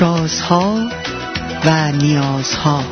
رازها و نیازها.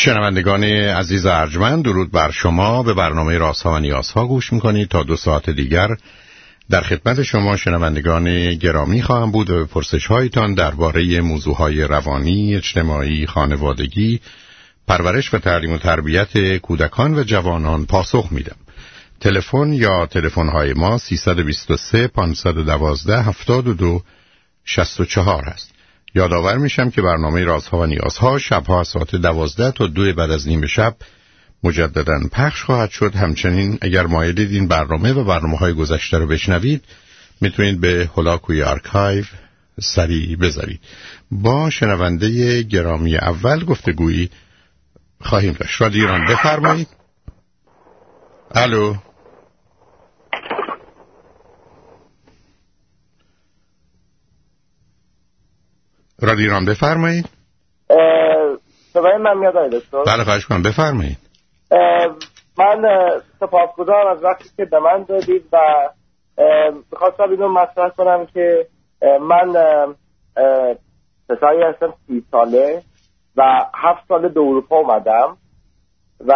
شنوندگان عزیز ارجمند درود بر شما به برنامه رازها و نیازها گوش می‌کنید تا دو ساعت دیگر در خدمت شما شنوندگان گرامی خواهم بود و به پرسش هایتان درباره موضوع های روانی، اجتماعی، خانوادگی، پرورش و تعلیم و تربیت کودکان و جوانان پاسخ میدم. تلفن یا تلفن های ما 323 512 72 64 است. یادآور میشم که برنامه رازها و نیازها شبها ساعت دوازده تا دو بعد از نیم شب مجددا پخش خواهد شد. همچنین اگر مایلید این برنامه و برنامه های گذشته رو بشنوید می‌تونید به هلاکویی archive سری بزنید. با شنونده گرامی اول گفتگویی خواهیم داشت. رادیو ایران بفرمایید. الو. رادیو ایران بفرمایید. صدای من میاد دکتر؟ بله خواهش کنم بفرمایید. من سپاسگزارم از وقتی که به من دادید و می‌خواستم اینو مطرح کنم که من پسری هستم سی ساله و هفت ساله دو اروپا اومدم و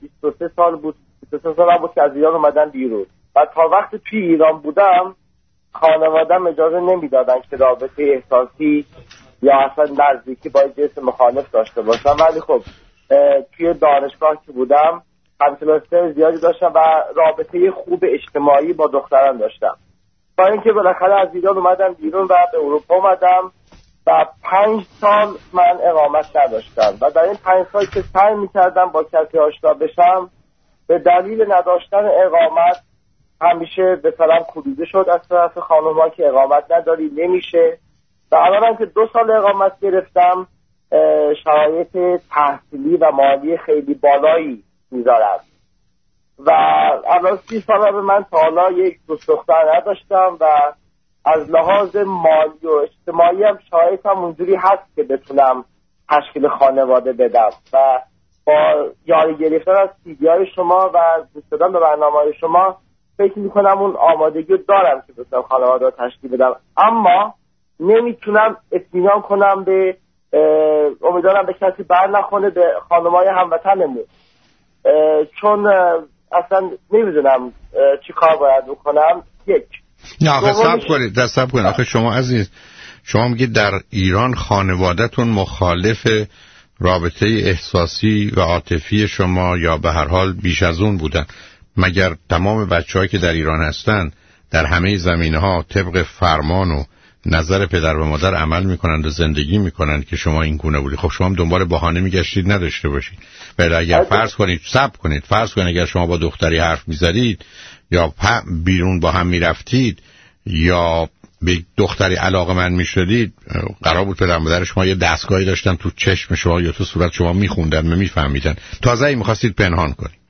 23 سال بود 23 سال بود که از ایران اومدم بیرون. و تا وقتی توی ایران بودم خانوادم اجازه نمی‌دادن که رابطه احساسی یا اصلا نزدیکی با جنس مخالف داشته باشم. ولی خب توی دانشگاه که بودم همکلاسه زیادی داشتم و رابطه خوب اجتماعی با دختران داشتم. با اینکه بالاخره از ایران اومدم بیرون و به اروپا اومدم و پنج سال من اقامت نداشتم. و در این پنج سال که سعی می‌کردم با کسی آشنا بشم به دلیل نداشتن اقامت همیشه به سلام کلوده شد از طرف خانوما که اقامت نداری نمیشه. الان که دو سال اقامت گرفتم شرایط تحصیلی و مالی خیلی بالایی می‌ذارم و الان سی سال به من تا حالا یک دوست دختر نداشتم و از لحاظ مالی و اجتماعی هم شاید هم اونجوری هست که بتونم تشکیل خانواده بدم و با یاری گرفتن از سیدی های شما و گوش به برنامه های شما فکر می‌کنم اون آمادگی دارم که بتونم خانواده رو تشکیل بدم. اما نمی‌تونم اطمینان کنم به امیدوارم به کسی بر نخونه به خانمای هموطنمون. چون اصلا نمی‌دونم چی کار باید بکنم. یک. نه آخه سب کنید دست کنید. آخه شما عزیز شما میگید در ایران خانوادهتون مخالف رابطه احساسی و عاطفی شما یا به هر حال بیش از اون بودن. مگر تمام بچه که در ایران هستند در همه زمینه ها طبق فرمان و نظر پدر و مادر عمل می‌کنند و زندگی می‌کنند که شما این گونه بودید. خب شما هم دنبال بهانه میگشتید نداشته باشید. ولی اگر فرض کنید سب کنید. فرض کنید اگر شما با دختری حرف می‌زدید یا بیرون با هم می‌رفتید یا به دختری علاقه من می‌شدید قرار بود پدر مادر شما یه دستگاهی داشتن تو چشم شما یا تو صورت شما میخوندن و میفهمیدن. تازه ای می‌خواستید پنهان کنید.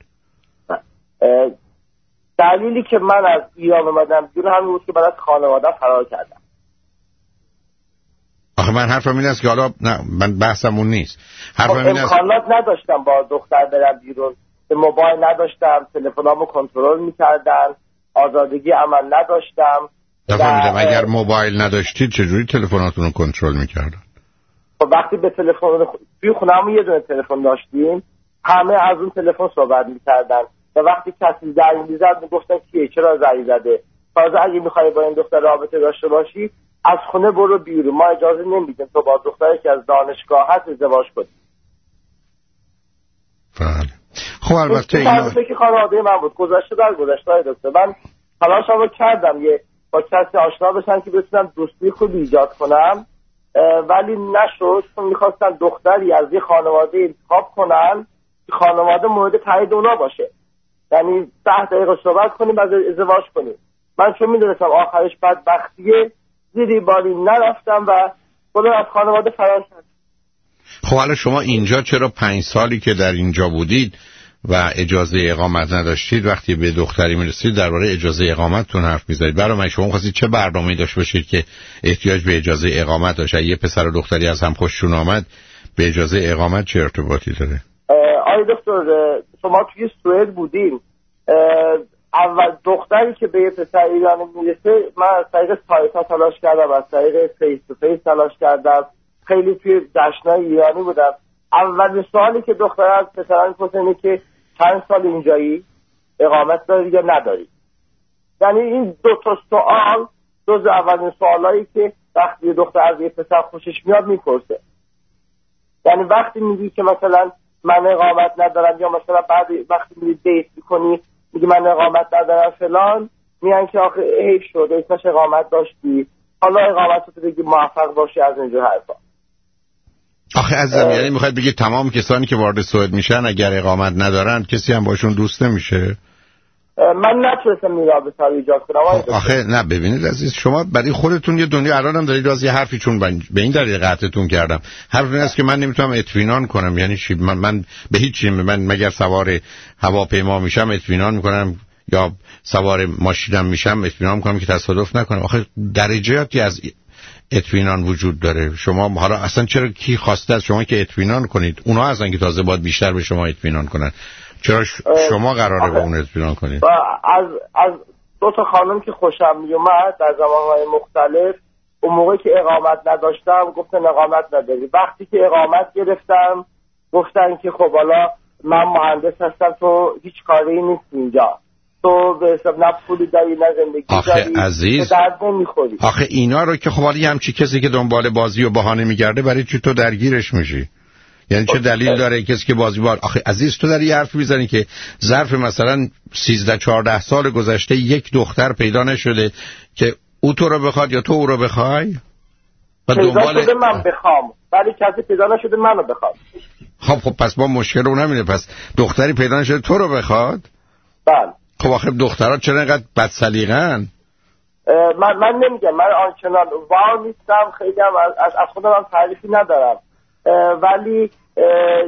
دلیلی که من از ایران اومدم بیرون همین بود که بعد خانواده فرار کردم. آخه من حرفم این است که حالا نه من بحثم اون نیست. حرفم خب این است امکانات نداشتم با دختر برم بیرون. به موبایل نداشتم تلفنامو کنترل می‌کردن آزادگی عمل نداشتم نفهمیدم اگر موبایل نداشتید چجوری تلفناتون رو کنترل می‌کردن؟ خب وقتی به تلفن توی خونه‌مون یه دونه تلفن داشتیم همه از اون تلفن صحبت می‌کردن و وقتی کسی زنگ می‌زد می‌گفتن کیه؟ چرا زنگ زده؟ تازه اگه می‌خوای با این دختر رابطه داشته باشی از خونه برو بیرون. ما اجازه نمیدیم تو با دختری که از دانشگاه هست ازدواج کنی. بله. خب البته اینا که خانواده من بود گذشته در گذشته های دکتر. من تلاشم رو کردم یه با کسی آشنا بشن که بتونم دوستی خوب ایجاد کنم. ولی نشد. چون می‌خواستن دختری از یه خانواده انتخاب کنن خانواده مورد تایید اونا باشه. یعنی ده دقیقه صحبت کنیم بعد ازدواج کنیم. من چون می‌دونستم آخرش بدبختیه زیری باری نرفتم و خدا از خانواده فرار کرد. خب حالا شما اینجا چرا پنج سالی که در اینجا بودید و اجازه اقامت نداشتید وقتی به دختری می‌رسید درباره اجازه اقامتتون حرف می‌زنید برای من شما خواستید چه برنامه داشت باشید که احتیاج به اجازه اقامت داشت؟ یه پسر و دختری از هم خوششون آمد به اجازه اقامت چه ارتباطی داره؟ آقای دکتر شما توی سوئد بودیم اول دختری که به یه پسر ایرانی می‌رسه من از طریق سایت ها تلاش کردم از طریق face to face تلاش کردم. خیلی توی جشنهای ایرانی بودم. اول سوالی که دختر از پسران می‌پرسه که چند سال اینجایی؟ اقامت داری یا نداری؟ یعنی این دو تا سوال جز اولین سوالایی که وقتی دختر از یه پسر خوشش میاد می‌پرسه. یعنی وقتی میگی که مثلا من اقامت ندارم یا مثلا بعد وقتی میری دیت می‌کنی میگی من اقامت ندارم فلان. میان که آخه حیف شد اسمش اقامت داشتی. حالا اقامت رو بگی موفق باشی از اینجور حرفا. آخه از یعنی می‌خواید بگید تمام کسانی که وارد سوئد میشن اگر اقامت ندارن کسی هم باشون دوست نمیشه. من نتونستم این رابطه رو ایجاد کنم. خب، آخه نه ببینید عزیز شما برای خودتون یه دنیا الان هم دارید از یه حرفی چون به این دلیل قطعتون کردم. حرف این است که من نمی‌تونم اطمینان کنم. یعنی چی؟ من, من به هیچ چی من مگر سوار هواپیما میشم اطمینان می‌کنم یا سوار ماشینم میشم اطمینان می‌کنم که تصادف نکنم. آخه درجاتی از اطمینان وجود داره. شما حالا اصلا چرا کی خواسته از شما که اطمینان کنید؟ اونا هستن که تازه باید بیشتر به شما اطمینان کنن. چرا شما قراره به اون اطمینان کنید از از دو تا خانم که خوشم میومد در زمانهای مختلف اون موقع که اقامت نداشتم گفتن اقامت نداری. وقتی که اقامت گرفتم گفتن که خب حالا من مهندس هستم تو هیچ کاری نیست اینجا. تو به حساب نه پولی داری نه زندگی آخه داری عزیز درد نمی‌خوری. آخه اینا رو که خب حالا همچی کسی که دنبال بازی و بهانه میگرده برای چی تو درگیرش میشی؟ یعنی چه دلیل داره کسی که بازی بار آخه عزیز تو داری حرف می‌زنی که ظرف مثلا 13 14 سال گذشته یک دختر پیدا نشده که او تو رو بخواد یا تو او رو بخوای؟ و دنبال شده من بخوام ولی کسی پیدا نشده منو بخواد. خب خب پس با مشکل اون نمیده پس دختری پیدا نشده تو رو بخواد؟ بله. خب آخه دخترها چرا اینقدر بد سلیقن من من نمیگم من آنچنان واو نیستم خیلی هم از, از خودم هم تعریفی ندارم. ولی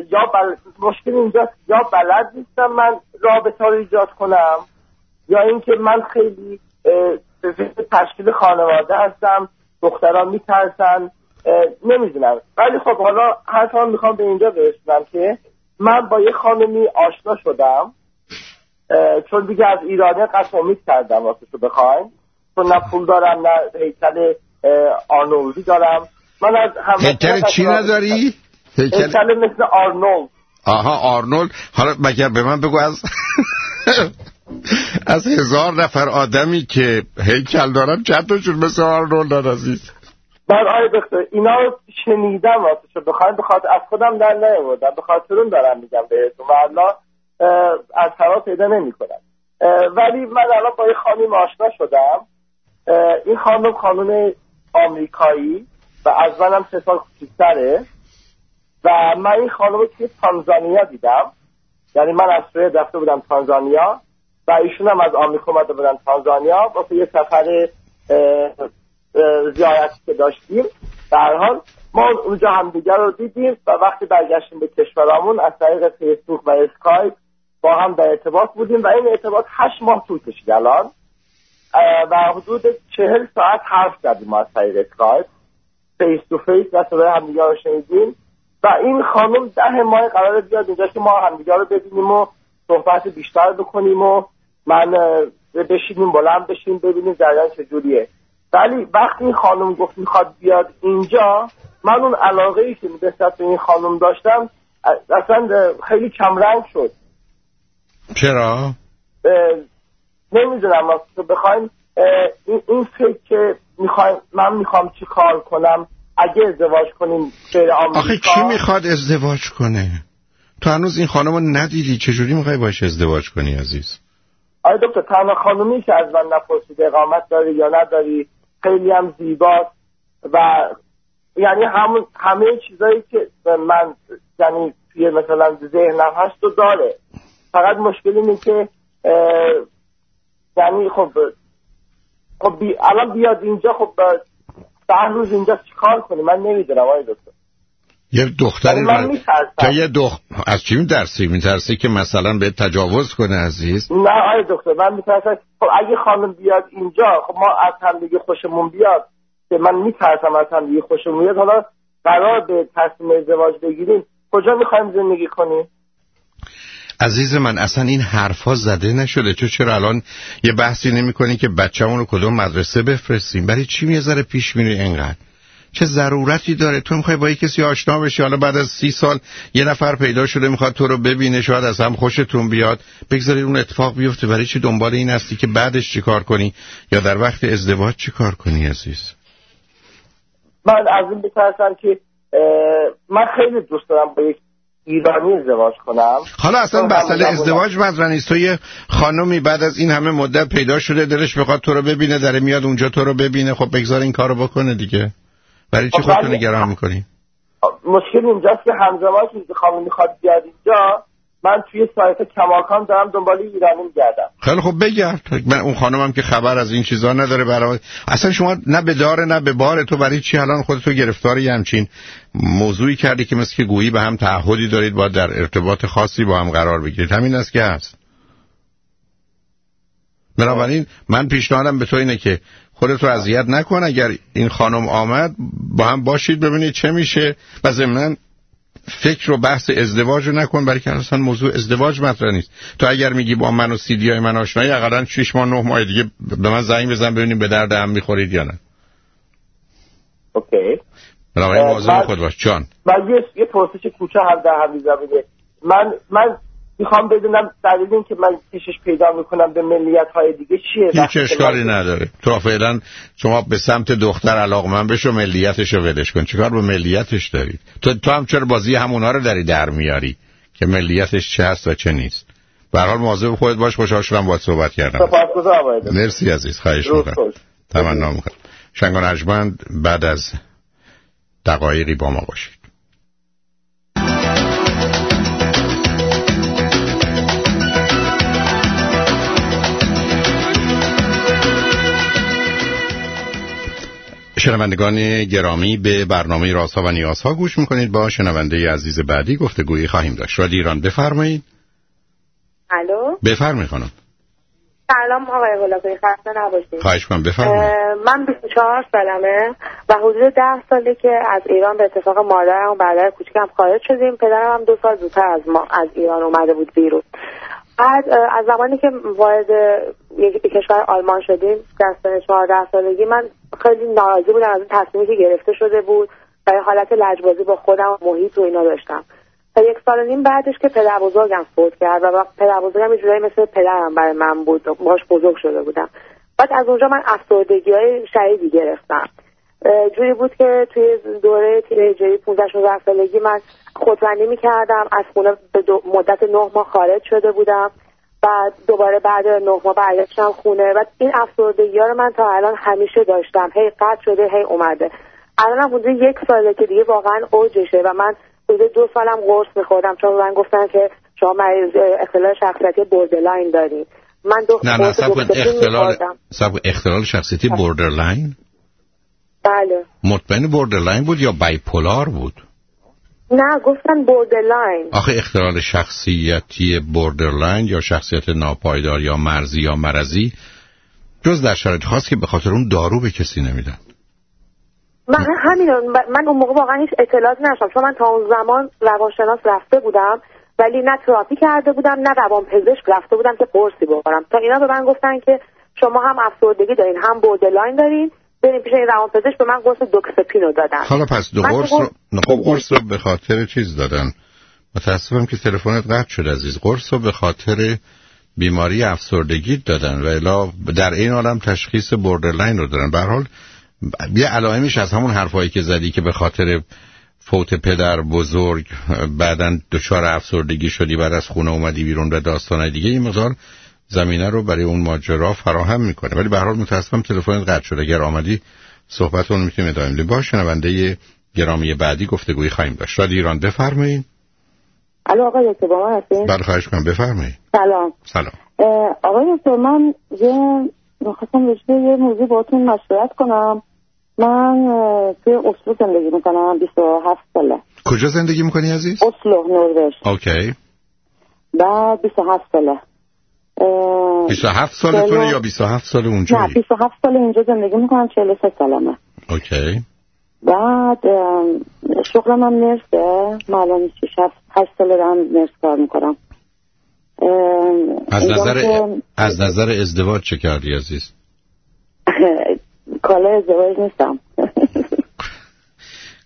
یا بل... مشکل اینجاست یا بلد نیستم من رابطه رو ایجاد کنم یا اینکه من خیلی تشکیل خانواده هستم دختران میترسن نمی‌دونم. ولی خب حالا حتی می‌خوام به اینجا برسونم که من با یه خانمی آشنا شدم چون دیگه از ایرانی قصد امید کردم واسه تو بخواین چون نه پول دارم نه هیکل آرنولدی دارم. من از هیکل چی نداری؟ هیکل مثل آرنولد. آها آرنولد. حالا مگر به من بگو از از هزار نفر آدمی که هیکل دارم چند تاشون مثل آرنولد عزیز؟ من آره دکتر اینا رو شنیدم واسه بخواین بخاطر از خودم در نیاوردم. به خاطر اون دارم میگم بهتون. و الله از هوا پیدا نمی کنم ولی من الان با یه خانم آشنا شدم. این خانم خانم آمریکایی. و از منم سه سال کوچیک‌تره و من این خانم رو تانزانیا دیدم. یعنی من از سوئد رفته بودم تانزانیا و ایشون هم از آمریکا اومده بودن تانزانیا. واسه یه سفر زیارتی که داشتیم. در حال ما اونجا همدیگر رو دیدیم و وقتی برگشتیم به کشورامون از طریق فیسبوک و اسکایپ با هم در ارتباط بودیم و این ارتباط هشت ماه طول کشید الان. و حدود چهل ساعت حرف زدیم از طریق اسکایپ. face to face و صدای همدیگه رو شنیدیم. و این خانم ده ماه قرار بیاد اینجا که ما همدیگه رو ببینیم و صحبت بیشتر بکنیم و من بشینیم بلند بشیم ببینیم جریان چجوریه. ولی وقتی این خانم گفت می‌خواد بیاد اینجا من اون علاقه ای که نسبت به این خانم داشتم اصلا خیلی کمرنگ شد. چرا؟ نمی‌دونم بخوایم این فکر که می‌خوایم من می‌خوام چی کار کنم؟ اگه ازدواج کنیم بره آمریکا آخه کی می‌خواد ازدواج کنه؟ تو هنوز این خانم رو ندیدی. چجوری می‌خوای باش ازدواج کنی عزیز؟ آره دکتر تنها خانومی که از من نپرسید اقامت داری یا نداری. خیلی هم زیباست و یعنی همون همه چیزایی که من یعنی توی مثلا ذهنم هست و داره. فقط مشکل اینه که یعنی خب خب بی... الان بیاد اینجا خب ده روز اینجا چیکار کنی من نمی‌دونم آقای دکتر. یه دختری من که یه دخ... از چی میترسی؟ میترسی که مثلا به تجاوز کنه عزیز؟ نه آقای دکتر من میترسم. خب اگه خانم بیاد اینجا خب ما از هم دیگه خوشمون بیاد که من میترسم از هم دیگه خوشمون بیاد. حالا قرار به تصمیم ازدواج بگیریم. کجا می‌خوایم زندگی کنیم؟ عزیز من اصلا این حرفا زده نشده. تو چرا الان یه بحثی نمی کنی که بچه‌مون رو کدوم مدرسه بفرستیم؟ برای چی می‌ذاره پیش میری اینقدر؟ چه ضرورتی داره؟ تو می‌خوای با یه کسی آشنا بشی؟ حالا بعد از سی سال یه نفر پیدا شده می‌خواد تو رو ببینه شاید از هم خوشتون بیاد. بگذارید اون اتفاق بیفته. برای چی دنبال این هستی که بعدش چیکار کنی؟ یا در وقت ازدواج چیکار کنی عزیز؟ من از این بترسم که من خیلی دوست دارم با یک ایرانی ازدواج کنم؟ حالا اصلا مسئله ازدواج مطرح نیست. تو یه خانمی بعد از این همه مدت پیدا شده دلش بخواد تو رو ببینه داره میاد اونجا تو رو ببینه. خب بگذار این کارو بکنه دیگه. برای چی خودتو نگران می‌کنی؟ مشکل اینجاست که همزمان که خانم می‌خواد بیاد اینجا من توی سایت کماکان دارم دنبال ایرانی میگردم خیلی خب بگرد من اون خانمم که خبر از این چیزا نداره برای اصلا شما نه به داره نه به بار تو برای چی الان خودتو گرفتاری همچین موضوعی کردی که مثل که گویی به هم تعهدی دارید با در ارتباط خاصی با هم قرار بگیرید؟ همین است که هست. بنابراین من پیشنهادم به تو اینه که خودت رو اذیت نکن. اگر این خانم آمد با هم باشید ببینید چه میشه. و ضمن فکر و بحث ازدواج رو نکن برای که اصلا موضوع ازدواج مطرح نیست. تو اگر میگی با من و سیدی های من آشنایی اقلا 6 ماه 9 ماه دیگه به من زنگ بزن ببینیم به درد هم می‌خورید یا نه. اوکی. برای مواظب خود باش جان. من یه یه پرسش کوچه هم در همین زمینه. من من می‌خوام بدونم دلیل که من پیشش پیدا می‌کنم به ملیت های دیگه چیه؟ هیچ اشکالی نداره. تو فعلا شما به سمت دختر علاقه من بشو ملیتش رو ولش کن. چیکار به ملیتش دارید تو, تو هم چرا بازی همونا رو داری در میاری که ملیتش چه هست و چه نیست؟ به حال مواظب خودت باش. خوشحال شدم باهات صحبت کردم. مرسی عزیز. خواهش می‌کنم. تمنا می‌کنم شنگان بعد از دقایقی با ما باشید. شنوندگان گرامی به برنامه رازها و نیازها گوش می‌کنید. با شنونده عزیز بعدی گفتگویی خواهیم داشت. رادی ایران بفرمایید. الو؟ بفرمایید خانم. سلام آقای غلاقی خسته نباشید. خواهش کنم بفرمایید. من 24 سالمه و حدود 10 ساله که از ایران به اتفاق مادرم و برادر کوچکم خارج شدیم. پدرم هم دو سال زودتر از ما از ایران اومده بود بیرون. بعد از زمانی که وارد یک کشور آلمان شدیم در سن 14 سالگی من خیلی ناراضی بودم از این تصمیمی که گرفته شده بود و حالت لجبازی با خودم و محیط و اینا داشتم. تا یک سال و نیم بعدش که پدر بزرگم فوت کرد و پدر بزرگم یه جورایی مثل پدرم برای من بود باش بزرگ شده بودم. بعد از اونجا من افسردگی های شدیدی گرفتم. جوری بود که توی دوره تینیجری 15 16 سالگی من خودبندی می‌کردم از خونه به مدت نه ماه خارج شده بودم. بعد دوباره بعد نه ماه برگشتم خونه. و این افسردگی ها رو من تا الان همیشه داشتم. هی قطع شده هی اومده. الان هم حدود یک ساله که دیگه واقعا اوجشه و من حدود دو سالم قرص میخوردم. چون من گفتن که شما مریض اختلال شخصیتی borderline دارین. من دو نه نه اختلال اختلال شخصیتی borderline بله. مطمئن borderline بود یا bipolar بود؟ نه گفتن borderline آخه اختلال شخصیتی borderline یا شخصیت ناپایدار یا مرزی یا مرزی جز در شرایط خاص که به خاطر اون دارو به کسی نمیدن. من همین من اون موقع واقعا هیچ اطلاعاتی نداشتم. چون من تا اون زمان روانشناس رفته بودم ولی نه تراپی کرده بودم نه روان پزشک رفته بودم که قرصی بخورم. تا اینا به من گفتن که شما هم افسردگی دارین هم borderline دارین. بریم پیش این روانپزشک به من قرص دوکسپینو دادن. حالا پس دو قرص رو خب قرص رو به خاطر چیز دادن؟ متاسفم که تلفنت قطع شد عزیز. قرص رو به خاطر بیماری افسردگی دادن و الا در این عالم تشخیص borderline رو دارن به حال یه علائمش از همون حرفایی که زدی که به خاطر فوت پدر بزرگ بعدا دچار افسردگی شدی بعد از خونه اومدی بیرون به داستان دیگه این مقدار زمینه رو برای اون ماجرا فراهم می‌کنه. ولی به هر حال متاسفم تلفن قطع شده اگر آمدی صحبتون می‌تونیم ادامه بدیم. با شنونده گرامی بعدی گفتگویی خواهیم داشت. رادیو ایران بفرمایید. الو آقای دکتر با من هستین؟ بله خواهش کنم بفرمایید. سلام. سلام. آقای دکتر من یه می‌خواستم راجع به یه موضوع باتون مشورت کنم. من توی اسلو زندگی می‌کنم 27 ساله. کجا زندگی می‌کنی عزیز؟ اسلو نروژ. OK. بعد 27 ساله. 27 سالتونه یا 27 سال اونجا نه 27 سال اینجا زندگی می‌کنم 43 سالمه. OK. بعد شغلم هم نرسه. 6 8 ساله دارم نرس کار می‌کنم. از نظر از نظر ازدواج چه کردی عزیز؟ کالا ازدواج نیستم.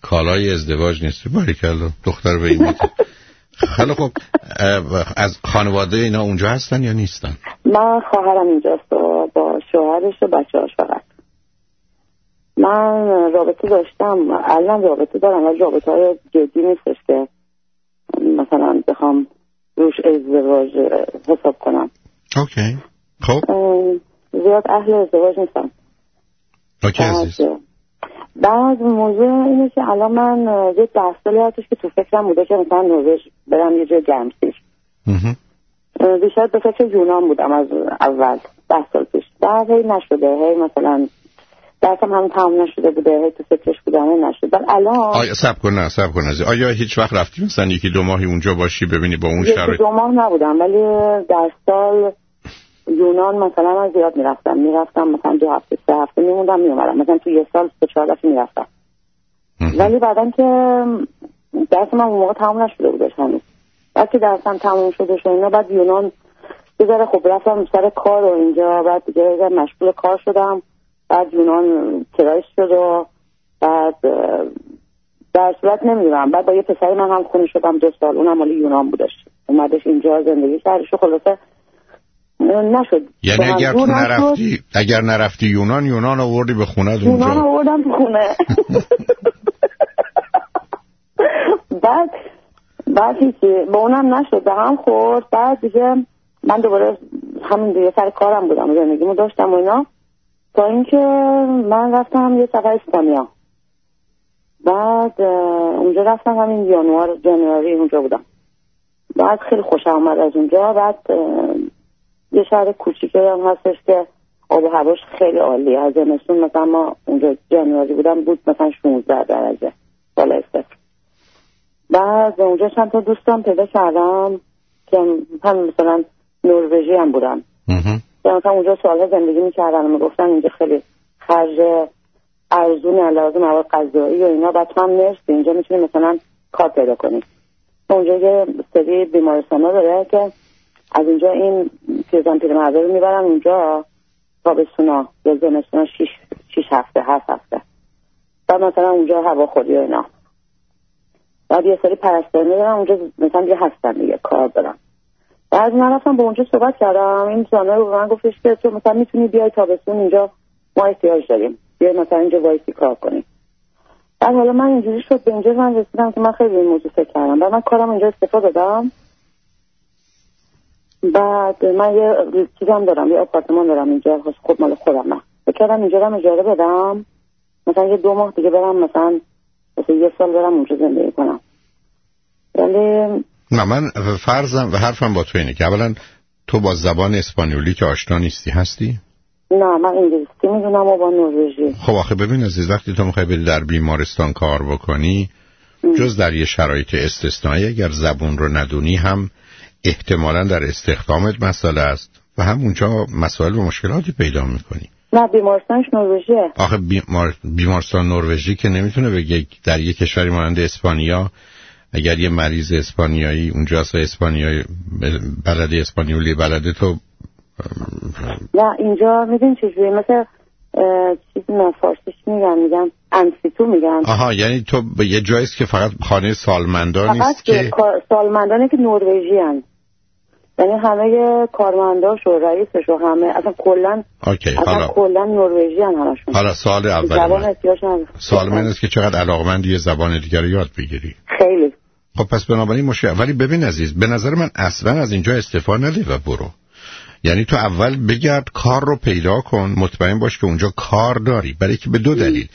کالای ازدواج نیستی؟ باریکلا دختر به این خیلی خب از خانواده اینا اونجا هستن یا نیستن؟ من خواهرم اینجاست و با شوهرش و بچه هاش فقط. من رابطه داشتم. الان رابطه دارم ولی رابطه های جدی نیستش که مثلا بخوام روش ازدواج حساب کنم. اوکی. خب. زیاد اهل ازدواج نیستم. اوکی عزیز. بعد موضوع اینه که الان من یه ده سالی هستش که تو فکرم بوده که مثلا نروژ برم یه جای گرمسیر. اه، بیشتر به فکر یونان بودم از اول ده سال پیش. بعد هی نشده هی مثلا درسم هم تمام نشده بوده هی تو فکرش بودم هی نشده. بعد الان آیا سب کن نه سب کن عزیز. آیا هیچ وقت رفتی مثلا یکی دو ماهی اونجا باشی ببینی با اون شرایط؟ دو ماه نبودم ولی در سال یونان مثلا من زیاد می‌رفتم می‌رفتم مثلا دو هفته سه هفته میموندم میومدم مثلا تو یه سال سه چهار دفعه می‌رفتم. ولی بعدا که درس من اون موقع تمام نشده بودش هنوز. بعد که درسم تموم شده و اینا بعد یونان ذره خب رفتم سر کار و اینجا بعد دیگه مشغول کار شدم. بعد یونان کرایش شد و بعد در صورت نمی‌دونم. بعد با یه پسری من هم خونه شدم دو سال. اونم مال یونان بودش. اومدش اینجا زندگی کردش و خلاصه نشد. یعنی اگر تو نشد. نرفتی اگر نرفتی یونان یونان آوردی به خونه یونان اونجا آوردم تو خونه. بعد بعد هیچی با اونم نشد. به هم خورد. بعد دیگه من دوباره همین دیگه سر کارم بودم زندگیمو داشتم و اینا. تا اینکه من رفتم یه سفر اسپانیا. بعد اونجا رفتم همین یانوار جنواری اونجا بودم. بعد خیلی خوشم آمد از اونجا. بعد یه شهر کوچیکی هم هستش که آب و هواش خیلی عالیه. از زمستون مثلا ما اونجا جنواری بودم بود مثلا 16 درجه. بالای صفر بعد اونجا چند تا دوستم پیدا کردم که هم مثلا نروژی هم بودن. که مثلا اونجا سالها زندگی می‌کردن و می‌گفتن اینجا خیلی خرج ارزون علاوه مواد غذایی و اینا بعد تو هم نرسی اینجا می‌تونی مثلا کار پیدا کنی. اونجا یه سری بیمارستان داره که از اینجا این پیرزن پیرمرده رو می‌برن اونجا تابستونا یا زمستونا شیش, شیش هفته هفت هفته. بعد مثلا اونجا هواخوری و اینا. بعد یه سری پرستاری دارن اونجا مثلا یه هستن دیگه کار دارن بعد من رفتم با اونجا صحبت کردم. این زانه رو من گفتش که تو مثلا می‌تونی بیای تابستون اینجا ما احتیاج داریم. بیای مثلا اینجا وایسی کار کنی. بعد حالا من اینجوری شد به اینجا من رسیدم که من خیلی این موضوع فکر کردم. بعد من کارم اینجا استفاده دادم. بعد من یه چیزم دارم یه آپارتمان دارم اینجا خب مال خودمه فکر کردم اینجا رو اجاره بدم. مثلا یه دو ماه دیگه برم مثلا مثلا یه سال برم اونجا زندگی کنم. ولی نه من فرضم و حرفم با تو اینه که اولا تو با زبان اسپانیولی که آشنا نیستی هستی؟ نه من انگلیسی می‌دونم و با نروژی. خب آخه ببین عزیز وقتی تو می‌خوای بری در بیمارستان کار بکنی جز در یه شرایط استثنایی اگر زبون رو ندونی هم احتمالا در استخدامت مسئله است. و هم اونجا مسائل و مشکلاتی پیدا می‌کنی. نه بیمارستانش نروژیه. آخه بیمار... بیمارستان نروژی که نمی‌تونه بگه در یک کشوری مانند اسپانیا اگر یه مریض اسپانیایی اونجاست و اسپانیایی بلده اسپانیولی بلده تو نه اینجا می‌دونی چجوری مثل چیزی من فارسیش میگن میگن انسیتو میگن. آها یعنی تو یه جاییست که فقط خانه سالمندانی فقط است که سالمندانی که نروژی هن یعنی همه کارمنداش و رئیسش و همه اصلا کلا اوکی اصلا حالا کلا نروژی هن همشون. حالا سال زبان اول من. احتیاج نداره سوال من است که چقدر علاقمند یه زبان دیگر رو یاد بگیری؟ خیلی. خب پس بنابراین مشکل ولی ببین عزیز به نظر من اصلا از اینجا استفاده نده و برو. یعنی تو اول بگرد کار رو پیدا کن مطمئن باش که اونجا کار داری برای که به دو دلیل.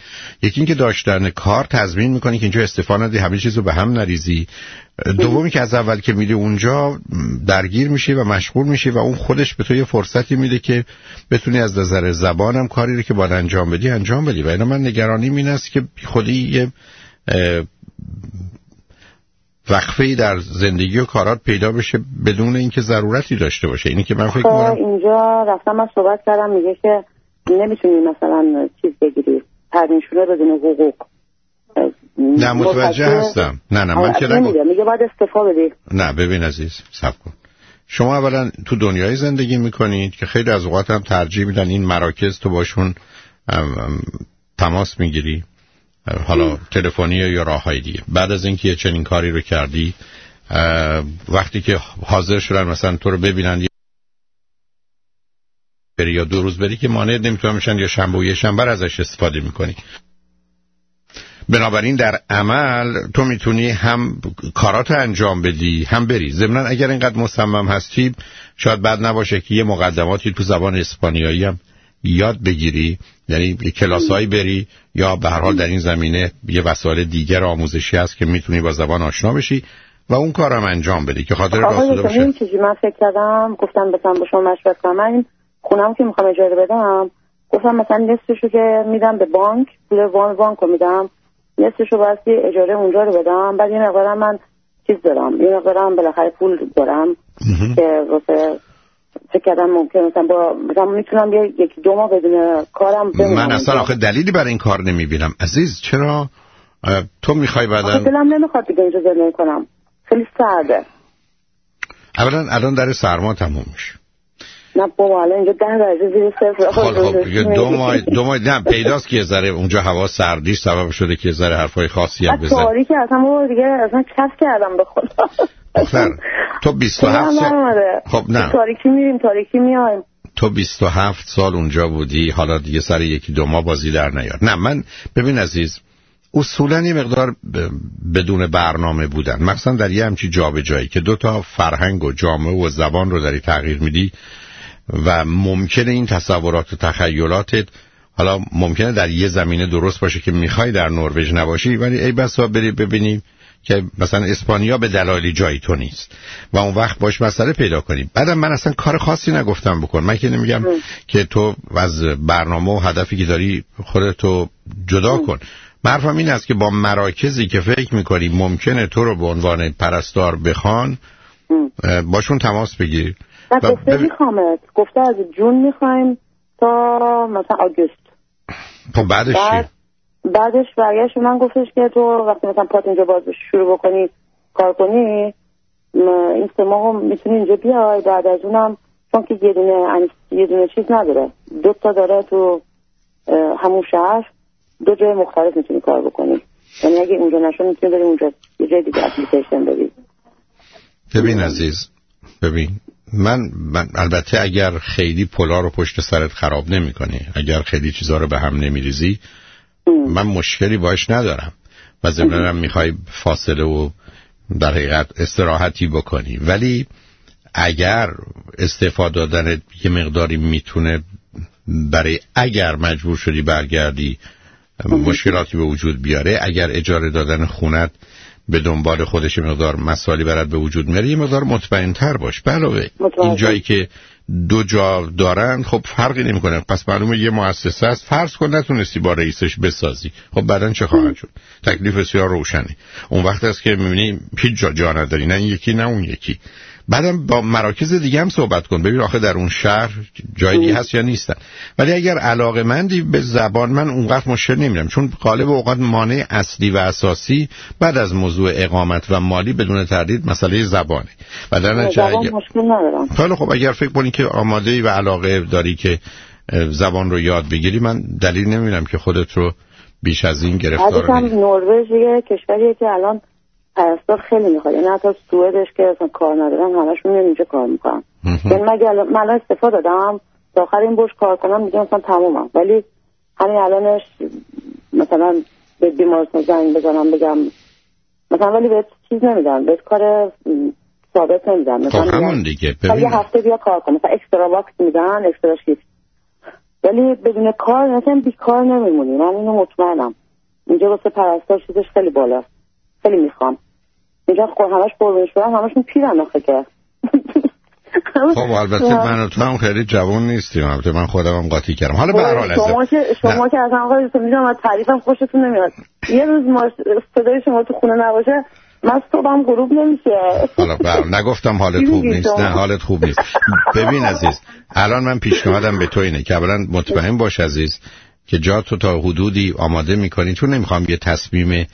یکی اینکه داشتن کار تضمین می‌کنی که اینجا استفاده ندی همه چیز رو به هم نریزی. دومی که از اول که میری اونجا درگیر میشی و مشغول میشی و اون خودش به تو یه فرصتی میده که بتونی از نظر زبانم کاری رو که باید انجام بدی انجام بدی. و اینا من نگرانی این است که خودی یه وقفه در زندگی و کارات پیدا بشه بدون اینکه ضرورتی داشته باشه. اینی که من فکر کنم اینجا رفتم من صحبت کردم میگه که نمی‌تونی مثلا چیز بگیری پرینشونه بدون حقوق. نه متوجه هستم. نه نه من که نمیگه میگه باید استفا بدی. نه ببین عزیز سب کن. شما اولا تو دنیای زندگی می‌کنید که خیلی از اوقات هم ترجیح میدن این مراکز تو باشون تماس می‌گیری. حالا تلفنی یا راه دیگه. بعد از اینکه چنین کاری رو کردی وقتی که حاضر شدن مثلا تو رو ببینن بری یا دو روز بری که مانع نمی‌تونن میشن یا شنبه و یه شنبه ازش استفاده می‌کنی. بنابراین در عمل تو می‌تونی هم کارات انجام بدی هم بری. ضمنا اگر اینقدر مصمم هستی شاید بعد نباشه که یه مقدماتی تو زبان اسپانیایی هم یاد بگیری یعنی کلاسایی بری یا به هر حال در این زمینه یه وسایل دیگر آموزشی هست که می‌تونی با زبان آشنا بشی و اون کارم انجام بدی که خاطر راست باشه. این چیزی من فکر کردم گفتم بسام با شما مشورت کنم. من خونم که می‌خوام اجاره بدم گفتم مثلا نصفشو که میدم به بانک پول وان بانک رو میدم نصفشو باستی اجاره اونجا رو بدم. بعد این مقدارم من چیز دارم این مقدارم بالاخره پول دارم که واسه فکر کردم ممکن مثلا با مثلا می‌تونم یکی دو ماه بدون کارم بمونم. من اصلا آخه دلیلی برای این کار نمی‌بینم. عزیز چرا؟ تو می‌خوای بعدا دلم نمی‌خواد دیگه اینجا زندگی کنم. خیلی سرده. اولا الان در سرما تموم میشه. نه بابا الان اینجا ده درجه زیر صفر. خب خب دو ماه دو ماه نه پیداست که ذره اونجا هوا سردیش سبب شده که ذره حرفای خاصی هم بزنه تاریک اصلا بابا دیگه اصلا کف کردم به خدا. دختر تو 27 سال خب نه. تاریکی میریم تاریکی میایم. تو 27 سال اونجا بودی حالا دیگه سر یکی دو ماه بازی در نیار. نه من ببین عزیز اصولا یه مقدار بدون برنامه بودن. مثلا در یه همچی جایی که دو تا فرهنگ و جامعه و زبان رو داری تغییر میدی و ممکنه این تصورات و تخیلاتت حالا ممکنه در یه زمینه درست باشه که می‌خوای در نروژ نباشی ولی ای بسا بری ببینی که مثلا اسپانیا به دلایلی جایی تو نیست. و اون وقت باش مسئله پیدا کنیم بعدم من اصلا کار خاصی نگفتم بکن. من که نمیگم که تو از برنامه و هدفی که داری خودتو جدا کن. مرفم این است که با مراکزی که فکر می‌کنی ممکنه تو رو به عنوان پرستار بخوان باشون تماس بگیر. و گفته میخوامت. گفته از جون می‌خوایم تا مثلا آگوست. خب بعدش بعد بعدش برگشت من گفتش که تو وقتی مثلا پات اینجا باز شروع بکنی کار کنی این سه ماه می‌تونی اینجا بیای. بعد از اونم چون که یه دونه یه دونه چیز نداره. دو تا داره تو همون شهر. دو جای مختلف می‌تونی کار بکنی. یعنی اگه اونجا نشون می‌تونی بری اونجا یه جای دیگه اپلیکیشن بدی ببین عزیز ببین من, من البته اگر خیلی پلا رو پشت سرت خراب نمی کنی اگر خیلی چیزها رو به هم نمیریزی من مشکلی باش ندارم. و ضمن می‌خوای فاصله و در حقیقت استراحتی بکنی. ولی اگر استفاده دادن یه مقداری می‌تونه برای اگر مجبور شدی برگردی مشکلاتی به وجود بیاره اگر اجاره دادن خونت به دنبال خودش مقدار مسائلی برد به وجود میاره یه مقدار مطمئن تر باش. علاوه این جایی که دو جا دارن خب فرقی نمی‌کنه. پس معلومه یه مؤسسه است. فرض کن نتونستی با رئیسش بسازی. خب بعدا چه خواهد شد؟ تکلیف بسیار روشنه اون وقت است که می‌بینی هیچ جا جا نداری. نه این یکی نه اون یکی. بعدم با مراکز دیگه هم صحبت کن. ببین آخه در اون شهر جای دیگه هست یا نیستن. ولی اگر علاقه مندی به زبان من اونقدر مشکل نمیدم چون قالب اوقات مانع اصلی و اساسی بعد از موضوع اقامت و مالی بدون تردید مسئله زبانه. و در اگر... مشکل ندارم. خب اگر فکر کنی که آماده و علاقه داری که زبان رو یاد بگیری من دلیل نمیدم که خودت رو بیش از این گرفتار نروژ یه کشوریه که الان پرستار خیلی می‌خواد. یعنی حتی سوئدش که اصلا کار ندارن همشون میان اینجا کار می‌کنن. یعنی مگه من استفاده دادم تا آخر این بوش کار کنم میگم مثلا تمومم. ولی همین الانش مثلا به بیمارستان زنگ بزنم بگم مثلا ولی بهت چیز نمیدن بهت کار ثابت نمیدن خب مثلا همون دیگه یه هفته بیا کار کن. مثلا اکسترا واکس میدن اکسترا شیفت ولی بدون کار مثلا بیکار نمیمونی. من اینو مطمئنم. اینجا واسه پرستار چیزش خیلی بالاست. خیلی می‌خوام. اینجا خب همش قربونش برم همشون پیرن آخه که. خب البته من و تو هم خیلی جوان نیستیم. البته من خودم هم قاطی کردم. حالا به هر حال شما از- که شما. که اصلا آقای تو می‌دونم از تعریفم خوشتون نمیاد. یه روز ما صدای شما تو خونه نباشه من صبحم غروب نمیشه. حالا بر... نگفتم حالت خوب نیست. شما؟ نه حالت خوب نیست. ببین عزیز الان من پیشنهادم به تو اینه که اولا مطمئن باش عزیز که جا تو تا حدودی آماده می‌کنی. چون نمی‌خوام یه تصمیم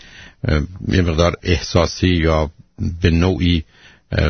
یه مقدار احساسی یا به نوعی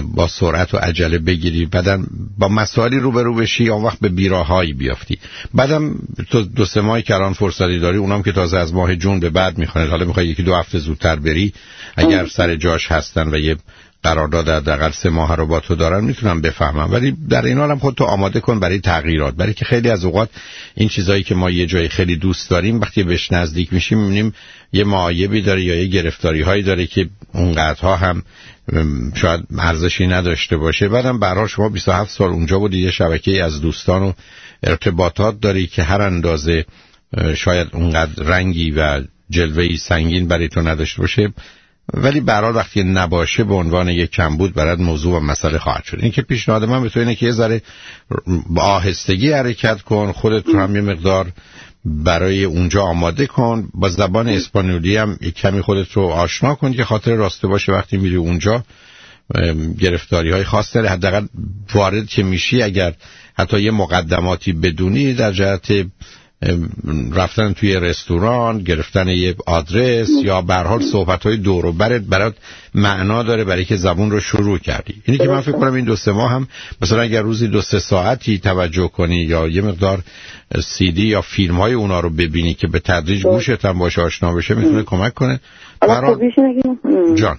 با سرعت و عجله بگیری. بعدم با مسائلی روبرو بشی آن وقت به بیراهایی بیافتی. بعدم تو دو سه ماهی که الان فرصتی داری اونام که تازه از ماه جون به بعد می‌خوانه حالا می‌خوای یکی دو هفته زودتر بری اگر سر جاش هستن و یه قرارداد حداقل سه ماه رو با تو دارن می‌تونم بفهمم. ولی در این حالم خودتو آماده کن برای تغییرات. برای که خیلی از اوقات این چیزایی که ما یه جای خیلی دوست داریم وقتی بهش نزدیک میشیم می‌بینیم یه معایبی داره یا یه گرفتاری هایی داره که اونقدرها هم شاید ارزشی نداشته باشه. بعدم برای شما 27 سال اونجا بودی یه شبکه از دوستان و ارتباطات داری که هر اندازه شاید اونقدر رنگی و جلوهی سنگین برای تو نداشته باشه. ولی برحال وقتی نباشه به عنوان یک کمبود برات موضوع و مسئله خواهد شد. این که پیشنهاد من به تو اینه که یه ذره با آهستگی حرکت کن خودت رو هم یه مقدار برای اونجا آماده کن. با زبان اسپانیولی هم کمی خودت رو آشنا کن که خاطر راسته باشه وقتی میری اونجا گرفتاری های خاص داره. حداقل وارد که میشی اگر حتی یه مقدماتی بدونی در جهت رفتن توی رستوران گرفتن یه آدرس یا به هر حال صحبت های دور و برت برات معنا داره برای که زبون رو شروع کردی. اینی که من فکر کنم این دو سه ماه هم مثلا اگر روزی دو سه ساعتی توجه کنی یا یه مقدار سیدی یا فیلم های اونا رو ببینی که به تدریج گوشت هم باشه آشنا بشه می‌تونه کمک کنه. م. جان.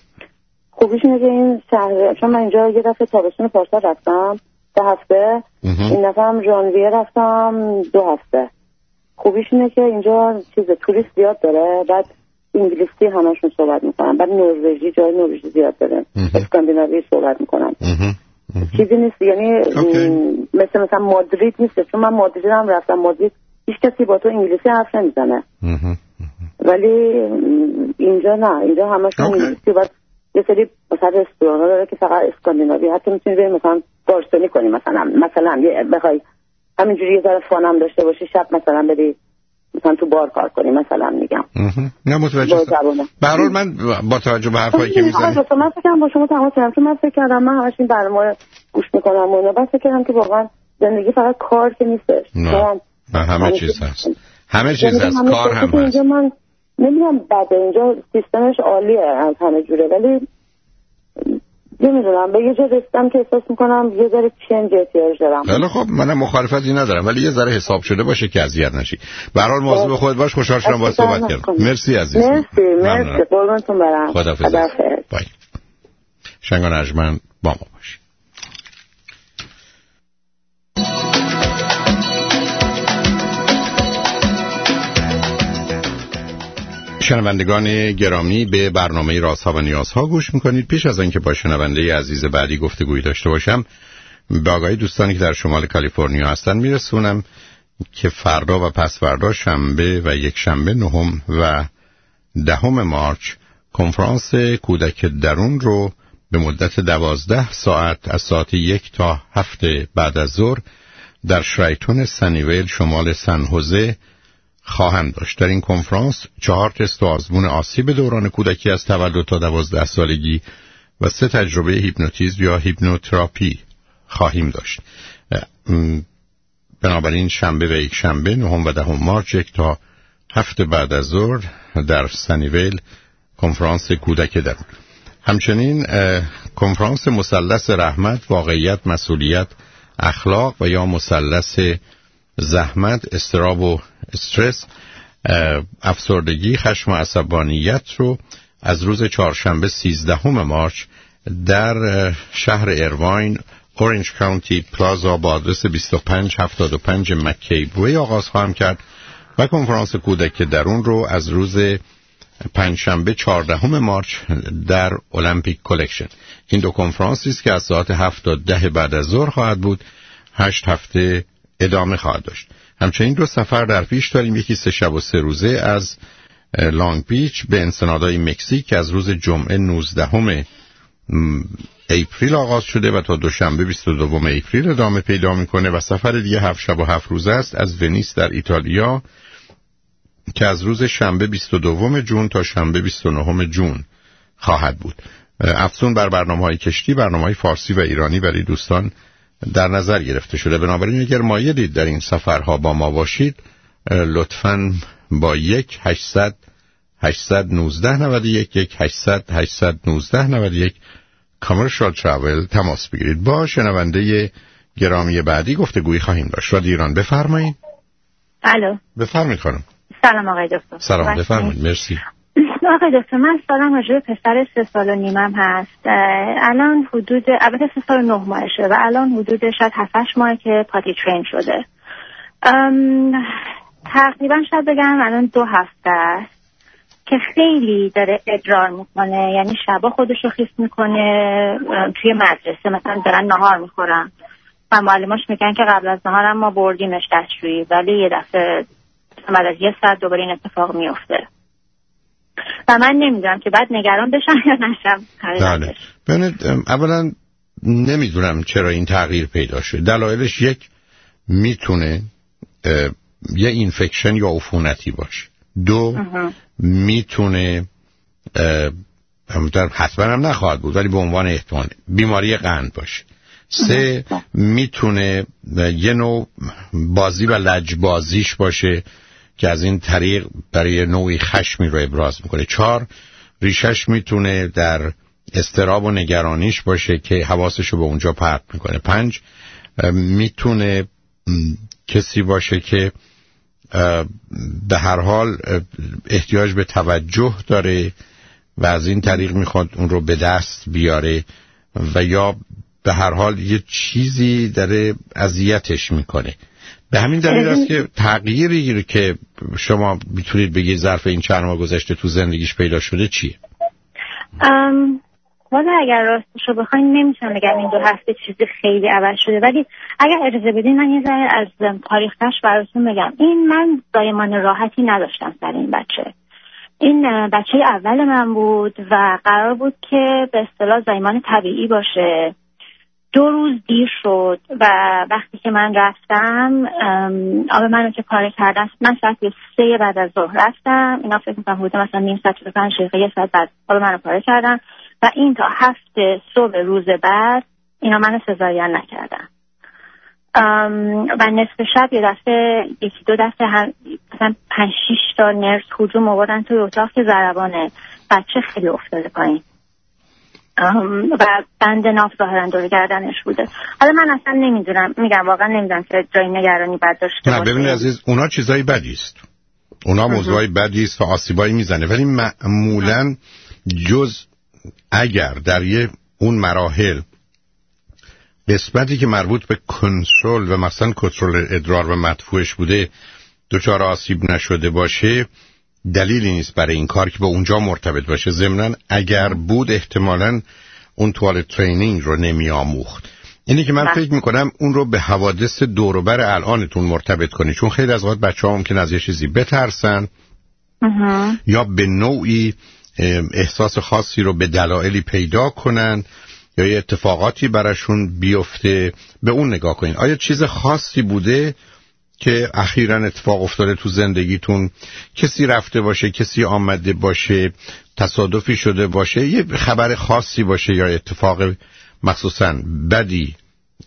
خوبیش اینه که این شهر چون من اینجا یه دفعه تابستون پارسال رفتم ده هفته. این دفعه هم ژانویه رفتم دو هفته. خوبیش اینه که اینجا چیز توریست زیاد داره بعد انگلیسی همشون صحبت می‌کنن بعد نروژی جای نروژی زیاد داره. اسکاندیناوی صحبت می‌کنن. چیزی نیست یعنی. م، مثل مثلا مادرید نیست چون من مادرید هم رفتم مادرید هیچ کسی با تو انگلیسی حرف نمی‌زنه. ولی اینجا نه اینجا همشون اوکی. انگلیسی باید یه سری مثلا رستوران داره که فقط اسکاندیناوی حتی می‌تونی مثلا گارسونی کنی مثلا مثلا یه بخوای همینجوری یه ذره فانم داشته باشی شب مثلا بری مثلا تو بار کار کنی مثلا میگم. نه متوجه با هستم. زبانه. به هر حال من با توجه به حرفایی که می‌زنی من فکر کردم با شما تماس چون من فکر کردم من همش این برنامه رو گوش می‌کنم و بعد فکر کردم که واقعا زندگی فقط کار که نیستش. نه. همه چیز هست. همه چیز هست. کار هم هست. من نمی‌دونم بعد اینجا سیستمش عالیه از همه جوره. ولی نمی‌دونم. به یه جا رسیدم که احساس می‌کنم یه ذره چنج احتیاج دارم. خیلی خب منم مخالفتی ندارم ولی یه ذره حساب شده باشه که اذیت نشی. به هر حال مواظب خودت باش خوشحال شدم با صحبت. کردم. مرسی عزیز. مرسی مرسی. قربونتون برم. خداحافظ. بای. شنگان ارجمند با ما باشی شنوندگان گرامی به برنامه رازها و نیازها گوش می‌کنید. پیش از اینکه با شنونده عزیز بعدی گفتگویی داشته باشم به آقای دوستانی که در شمال کالیفرنیا هستن میرسونم که فردا و پس فردا شنبه و یک شنبه نهم و دهم مارچ کنفرانس کودک درون رو به مدت دوازده ساعت از ساعت یک تا هفته بعد از ظهر در شرایتون سنیویل شمال سنهوزه خواهند داشت. در این کنفرانس چهار تست و آزمون آسیب دوران کودکی از تولد تا دوازده سالگی و سه تجربه هیپنوتیزم یا هیپنوتراپی خواهیم داشت. بنابراین شنبه و یک شنبه نهم و دهم March یک تا هفته بعد از ظهر در Sunnyvale کنفرانس کودک درون. همچنین کنفرانس مثلث رحمت واقعیت مسئولیت اخلاق و یا مثلث زحمت اضطراب و استرس افسردگی خشم و عصبانیت رو از روز چهارشنبه 13 March در شهر Irvine Orange County Plaza با آدرس 2575 McCabe Way آغاز خواهم کرد و کنفرانس کودک درون رو از روز پنجشنبه 14 March در Olympic Collection این دو کنفرانسی است که از ساعت 7 تا 10 بعد از ظهر خواهد بود. هشت هفته ادامه خواهد داشت. همچنین دو سفر در پیش داریم. یکی سه شب و سه روزه از لانگ بیچ به انسنادای مکزیک که از روز جمعه 19 اپریل آغاز شده و تا دوشنبه 22 اپریل ادامه پیدا می‌کنه و سفر دیگه هفت شب و هفت روزه است از ونیس در ایتالیا که از روز شنبه 22 جون تا شنبه 29 جون خواهد بود. افزون بر برنامه های کشتی برنامه های فارسی و ایرانی برای دوستان در نظر گرفته شده. بنابراین اگر مایلید در این سفرها با ما باشید لطفا با یک 800 819 91 یک 800 819 91 کامرشال تراول تماس بگیرید. با شنونده گرامی بعدی گفته گویی خواهیم داشت. رادی ایران بفرمایید. الو. بفرمایید خانم. سلام آقای دکتر. سلام بفرمایید. مرسی. آقای دکتر من سالم راجع پسر سه سال و نیمم هست. الان حدود البته سه سال و نه ماهشه و الان حدود شاید هفتش ماه که پاتی ترین شده. تقریبا شاید بگم الان دو هفته است که خیلی داره ادرار می‌کنه. یعنی شبا خودش رو خیس می‌کنه توی مدرسه مثلا دارن نهار می‌خورن. و معلماش میگن که قبل از نهارم ما بردیمش دستشویی ولی یه دفعه بعد از یه ساعت دوباره این اتفاق میفته و من نمی‌دونم که بعد نگران بشم یا نشم. بله. ببینید اولا نمی‌دونم چرا این تغییر پیدا شد. دلایلش یک می‌تونه یه اینفکشن یا عفونتی باشه. دو می‌تونه حتما هم نخواهد بود ولی به عنوان احتمال بیماری قند باشه. سه می‌تونه یه نوع بازی و لجبازیش باشه. که از این طریق برای نوعی خشمی رو ابراز می‌کنه. چهار ریشش می‌تونه در استراب و نگرانیش باشه که حواسش رو به اونجا پرت می‌کنه. پنج می‌تونه کسی باشه که به هر حال احتیاج به توجه داره و از این طریق می‌خواد اون رو به دست بیاره و یا به هر حال یه چیزی داره اذیتش می‌کنه. به همین دلیل است که تغییری که شما می‌تونید بگید ظرف این چند ماه گذشته تو زندگیش پیدا شده چیه؟ والا اگر راستش رو بخواین نمی‌تونم بگم این دو هفته چیزی خیلی عوض شده ولی اگر اجازه بدین من یه ذره از تاریختش براتون بگم. این من زایمان راحتی نداشتم سر این بچه. این بچه اول من بود و قرار بود که به اصطلاح زایمان طبیعی باشه. دو روز دیر شد و وقتی که من رفتم آب منو که پاره کردم من ساعت سه بعد از ظهر رفتم. اینا فکر می‌کنم حدود مثلا نیم ساعت پنج دقیقه یه ساعت بعد آب منو پاره کردم و این تا هفته صبح روز بعد اینا منو سزارین نکردن. و نصف شب یه دفعه یکی دو دفعه مثلا پنج شیش تا نرس هجوم آوردن توی اتاق که بچه خیلی افتاده پایین. و بند ناف ظاهرا دور گردنش بوده. حالا من اصلا نمی‌دونم میگم واقعا نمی‌دونم که جای نگرانی بد داشته نه ببینید عزیز اونا چیزایی بدی است. اونا موضوعی بدی است و آسیبایی می‌زنه. ولی معمولا جز اگر در یه اون مراحل قسمتی که مربوط به کنترل و مثلا کنترل ادرار و مدفوعش بوده دچار آسیب نشده باشه دلیلی نیست برای این کار که به اونجا مرتبط باشه. ضمنا اگر بود احتمالا اون توال ترینینگ رو نمی آموخت اینی که من بله. فکر می‌کنم اون رو به حوادث دوروبر الانتون مرتبط کنی. چون خیلی از وقت بچه ها ممکن از یه چیزی بترسن. یا به نوعی احساس خاصی رو به دلایلی پیدا کنن یا یه اتفاقاتی براشون بیفته. به اون نگاه کنین. آیا چیز خاصی بوده؟ که اخیرا اتفاق افتاده تو زندگیتون. کسی رفته باشه کسی آمده باشه تصادفی شده باشه یه خبر خاصی باشه یا اتفاق مخصوصا بدی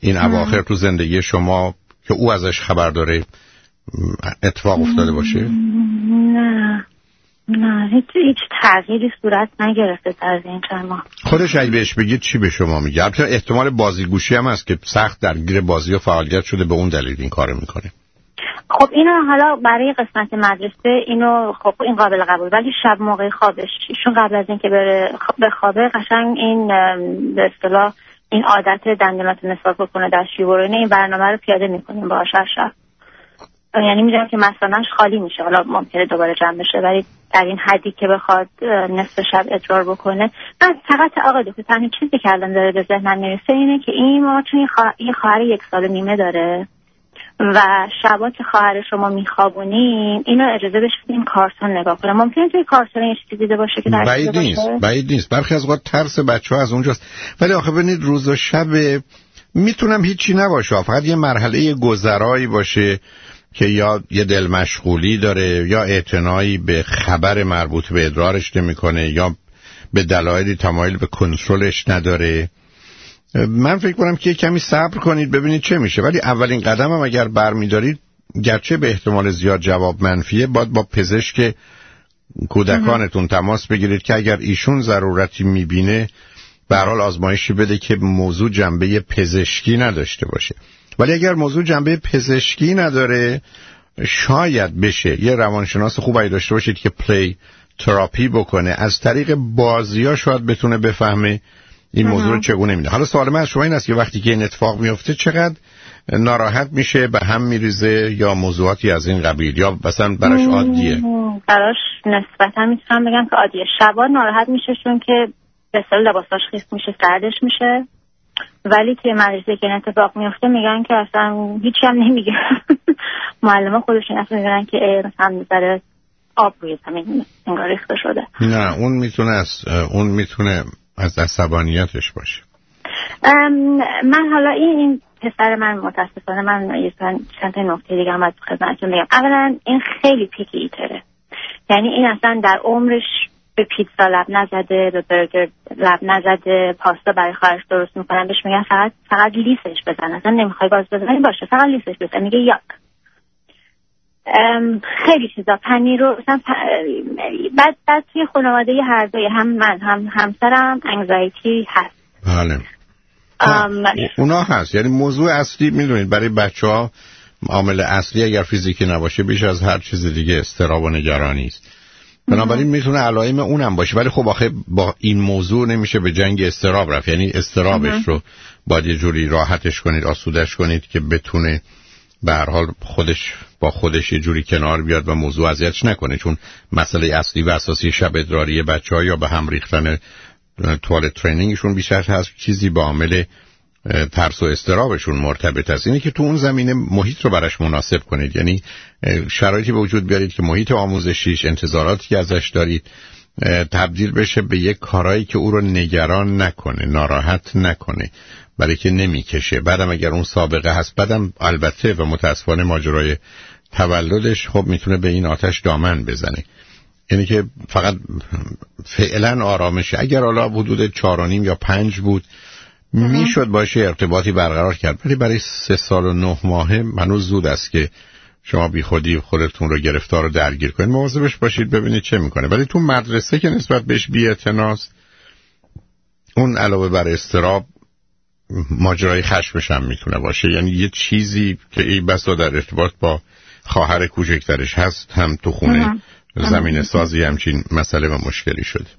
این اواخر تو زندگی شما که او ازش خبر داره اتفاق افتاده باشه؟ نه. نه هیچ, هیچ تغییری صورت نگرفته در این چند ماه خودش اگه بهش بگید چی به شما میگه؟ احتمال بازیگوشی هم هست که سخت درگیر بازی و فعالیت شده به اون دلیل این کارو می‌کنه. خب اینو حالا برای قسمت مدرسه اینو خب این قابل قبول ولی شب موقع خوابش. ایشون قبل از اینکه بره به خوابه قشنگ این به اصطلاح این عادت دندونات مسواک بکنه در شیور این برنامه رو پیاده می‌کنیم با هر شب. یعنی می‌دونم که مثلا خالی میشه. حالا ممکنه دوباره جمع بشه ولی در این حدی که بخواد نصف شب ادرار بکنه. من فقط آقا دکتر تنها چیزی که الان داره به ذهنم می‌رسه اینه که این ما چون یه خواهر یک سال نیمه داره. و شبا که خواهر شما میخوابونیم اینو اجازه بشید کارتون نگاه کنه. ممکنه توی کارتون یه چیزی دیده باشه که بعید نیست بعید نیست. برخی از وقت ترس بچه ها از اونجاست. ولی آخه ببینید روز و شب می‌تونم هیچی نباشه. فقط یه مرحله گذرایی باشه که یا یه دل مشغولی داره یا اعتنایی به خبر مربوط به ادرارش نمی‌کنه یا به دلایلی تمایل به کنترلش نداره. من فکر کنم که کمی صبر کنید ببینید چه میشه. ولی اولین قدم هم اگر برمیدارید گرچه به احتمال زیاد جواب منفیه باید با پزشک کودکانتون تماس بگیرید که اگر ایشون ضرورتی می‌بینه به حال آزمایشی بده که موضوع جنبه پزشکی نداشته باشه. ولی اگر موضوع جنبه پزشکی نداره شاید بشه. یه روانشناس خوبی داشته باشید که پلی تراپی بکنه. از طریق بازی ها شاید بتونه بفهمه این موضوع رو چگونه میده حالا سوال من از شما این است که وقتی که این اتفاق میفته چقدر ناراحت میشه به هم میریزه یا موضوعاتی از این قبیل؟ یا مثلا براش عادیه؟ براش نسبتا می‌تونم بگم که عادیه. شبا ناراحت میشه چون که به لباساش خیس میشه سردش میشه. ولی توی مدرسه که این اتفاق میفته میگن که اصلا هیچی هم نمیگه. معلم خودشون اصلا میگن که مثلا می‌ذاره آب روی زمین انگار ریخته شده. نه اون می‌تونه اون می‌تونه از عصبانیتش باشه. من حالا این این پسر من متاسفانه من چند تا نکته دیگه هم از خدمتتون بگم. اولا این خیلی پیکی ایتره. یعنی این اصلا در عمرش به پیتزا لب نزده به برگر لب نزده پاستا برای خواهرش درست می‌کنن. بهش میگن فقط فقط لیسش بزن. اصلا نمی‌خوای باز بزنی باشه فقط لیسش بزن. میگه یاک. خیلی چیزا. پنیر رو مثلا بعد بعد توی خانواده هر دوی هم من هم همسرم انگزایتی هست. بله. اونا هست. یعنی موضوع اصلی می‌دونید برای بچه ها عامل اصلی اگر فیزیکی نباشه بیش از هر چیز دیگه استراب و نگرانی است. بنابراین می‌تونه علائم اونم باشه. ولی خب آخه با این موضوع نمیشه به جنگ استراب رفت. یعنی استرابش رو باید یه جوری راحتش کنید آسودش کنید که بتونه به هر حال خودش با خودش یه جوری کنار بیاد و موضوع اذیتش نکنه چون مسئله اصلی و اساسی شب ادراری بچه ها یا به هم ریختن توالت ترینینگشون بیشتر هست چیزی با عامل ترس و استرابشون مرتبط است. اینه که تو اون زمینه محیط رو براش مناسب کنید. یعنی شرایطی به وجود بیارید که محیط آموزشیش انتظاراتی که ازش دارید تبدیل بشه به یک کارایی که او رو نگران نکنه ناراحت نکنه. برای که نمی‌کشه. بعدم اگر اون سابقه هست بعدم البته و متاسفانه ماجرای تولدش خب می‌تونه به این آتش دامن بزنه. یعنی که فقط فعلا آرامشه. اگر حالا حدود چارانیم یا پنج بود می‌شد باشه ارتباطی برقرار کرد. ولی برای سه سال و نه ماهه منوز زود است که شما بی خودی خودتون رو گرفتار رو درگیر کنید. مواظبش باشید ببینید چه می‌کنه. ولی تو مدرسه که نسبت بهش بی اون علاوه بر استراب ماجرای خشمش هم می‌تونه باشه. یعنی یه چیزی که ای بسا در ارتباط با خواهر کوچکترش هست هم تو خونه زمین سازی همچین مسئله و مشکلی شده.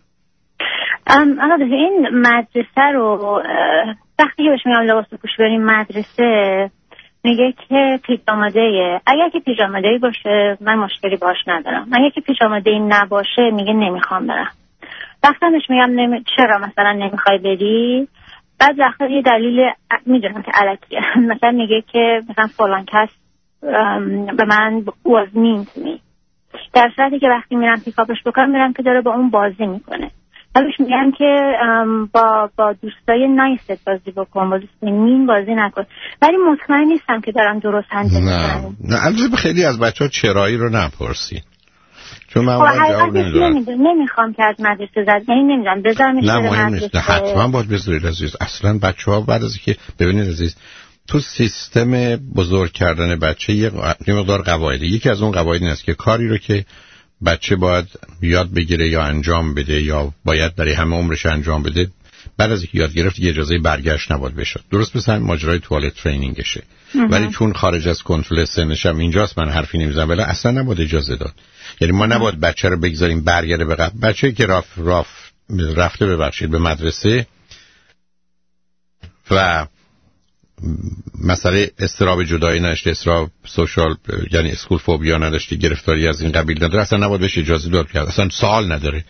این مدرسه رو وقتی که بهش میگم لباس پوش بریم مدرسه میگه که پیجاماده اگر که پیجاماده باشه من مشکلی باش ندارم. اگر که پیجاماده نباشه میگه نمی‌خوام برم. وقتمش میگم نمی... چرا مثلا نمی‌خوای بری؟ بعد وقتا یه دلیل می‌دونم که علکیه. مثلا میگه که مثلا فلان کس به من was mean to me. در صورتی که وقتی میرم پیکاپش بکنم میرم که داره با اون بازی می‌کنه. حالش میگم که با با دوستای نایست بازی بکن با دوستای مین بازی نکن. ولی مطمئن نیستم که دارم درست هندل نه نه. خیلی از بچه ها چرایی رو نپرسی چون من خب نمی‌خوام که از مدرسه زد. یعنی نمی‌دونم بذار نه مهم نیست. حتما باید بذارید عزیز. اصلا بچه ها بعد از که ببینید عزیز تو سیستم بزرگ کردن بچه یه مقدار قواعده. یکی از اون قواعد این است که کاری رو که بچه باید یاد بگیره یا انجام بده یا باید برای همه عمرش انجام بده بعد از اینکه یاد گرفت یه اجازه برگشت نباید بشه درست مثل ماجرای توالت ترینینگشه. ولی چون خارج از کنترل سنشم اینجاست من حرفی نمی‌زنم ولی اصلا نباید اجازه داد. یعنی ما نباید بچه رو بگذاریم برگرده به قبل بچه که رفت رف رفته ببخشید به مدرسه و مسئله استراب جدایی نداشته استراب سوشال یعنی اسکول فوبیا نداشته گرفتاری از این قبیل نداره. اصلا نباید بهش اجازه داد کرد اصلا سوال نداره.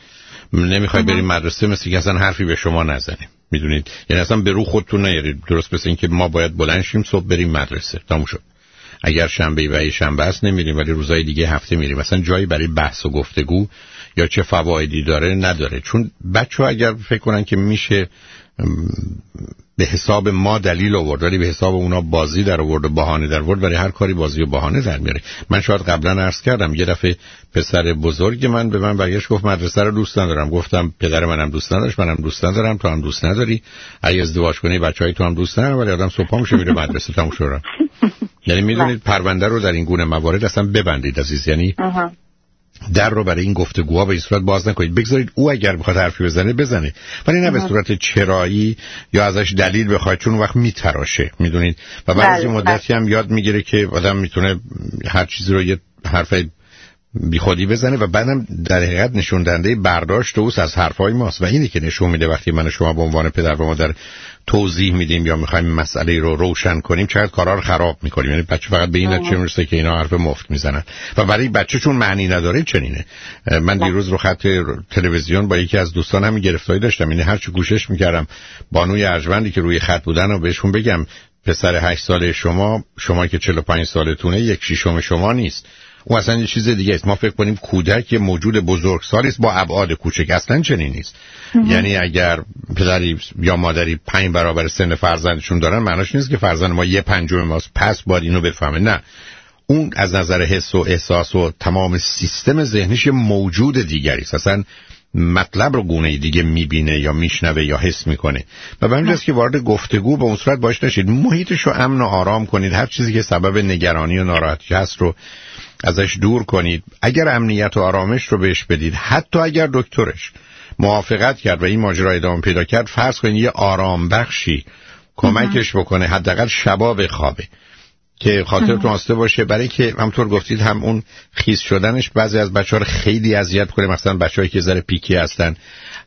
نمی‌خوای بریم مدرسه مثل که اصلا حرفی به شما نزنیم. می‌دونید؟ یعنی اصلا به رو خودتون نیارید. درست مثل اینکه ما باید بلند شیم صبح بریم مدرسه. تموم شد. اگر شنبه و شنبه است نمیریم ولی روزای دیگه هفته میریم. مثلا جایی برای بحث و گفتگو یا چه فوایدی داره نداره. چون بچه اگر فکر کنن که میشه به حساب ما دلیل آورد ولی به حساب اونا بازی در آورد و بهانه در آورد برای هر کاری بازی و بهانه در میاره. من شاید قبلا عرض کردم یه دفعه پسر بزرگ من به من برگشت گفت مدرسه رو دوست ندارم. گفتم پدر منم دوست نداشت منم دوست ندارم تو هم دوست نداری. اگه ازدواج کنی بچهای تو هم دوست ندارم ولی آدم صبح میشه میره مدرسه. تموم شورم یعنی می‌دونید پرونده رو در این گونه موارد اصلا ببندید عزیز. یعنی در رو برای این گفتگوها به این صورت باز نکنید. بگذارید او اگر بخواد حرفی بزنه بزنه. ولی نه به صورت چرایی یا ازش دلیل بخواید چون وقت میتراشه می‌دونید؟ و بعد از این بله، مدتی هم یاد می‌گیره که آدم می‌تونه هر چیزی رو یه حرف بیخودی بزنه و بعدم در حقیقت نشون دهنده برداشت اوست از حرفای ماست. و اینی که نشون میده وقتی من شما به عنوان پدر و مادر توضیح میدیم یا می‌خوایم مسئله رو روشن کنیم چقدر کارا رو خراب می‌کنیم. یعنی بچه فقط به این نتیجه می‌رسه که اینا حرف مفت می‌زنن. و برای بچه چون معنی نداره چنینه. من دیروز رو خط تلویزیون با یکی از دوستان همین گرفتاری داشتم. یعنی هرچی گوشش می‌کردم بانوی ارجمندی که روی خط بودن و بهشون بگم پسر هشت ساله شما شما که 45 سالتونه یک شیشم شما نیست. اون اصلا یه چیز دیگه است. ما فکر کنیم کودک یه موجود بزرگسالی است. با ابعاد کوچک. اصلا چنین نیست. یعنی اگر پدری یا مادری پنج برابر سن فرزندشون دارن معناش نیست که فرزند ما یه پنجم ماست. پس باید اینو بفهمه. نه. اون از نظر حس و احساس و تمام سیستم ذهنیش موجود دیگری است. اصلا مطلب رو گونه دیگه می‌بینه یا میشنوه یا حس می‌کنه. و به همینجاست که وارد گفتگو به اون صورت باش نشید. محیطش رو امن و آرام کنید. هر چیزی که سبب نگرانی و ناراحتی هست رو ازش دور کنید. اگر امنیت و آرامش رو بهش بدید حتی اگر دکترش موافقت کرد و این ماجرا ادامه پیدا کرد فرض کنید یه آرام بخشی کمکش بکنه حداقل شبا خوابه که خاطرتون آسته باشه برای که همطور گفتید هم اون خیز شدنش بعضی از بچه ها رو خیلی اذیت کنه مثلا بچه‌ای که ذره پیکی هستن.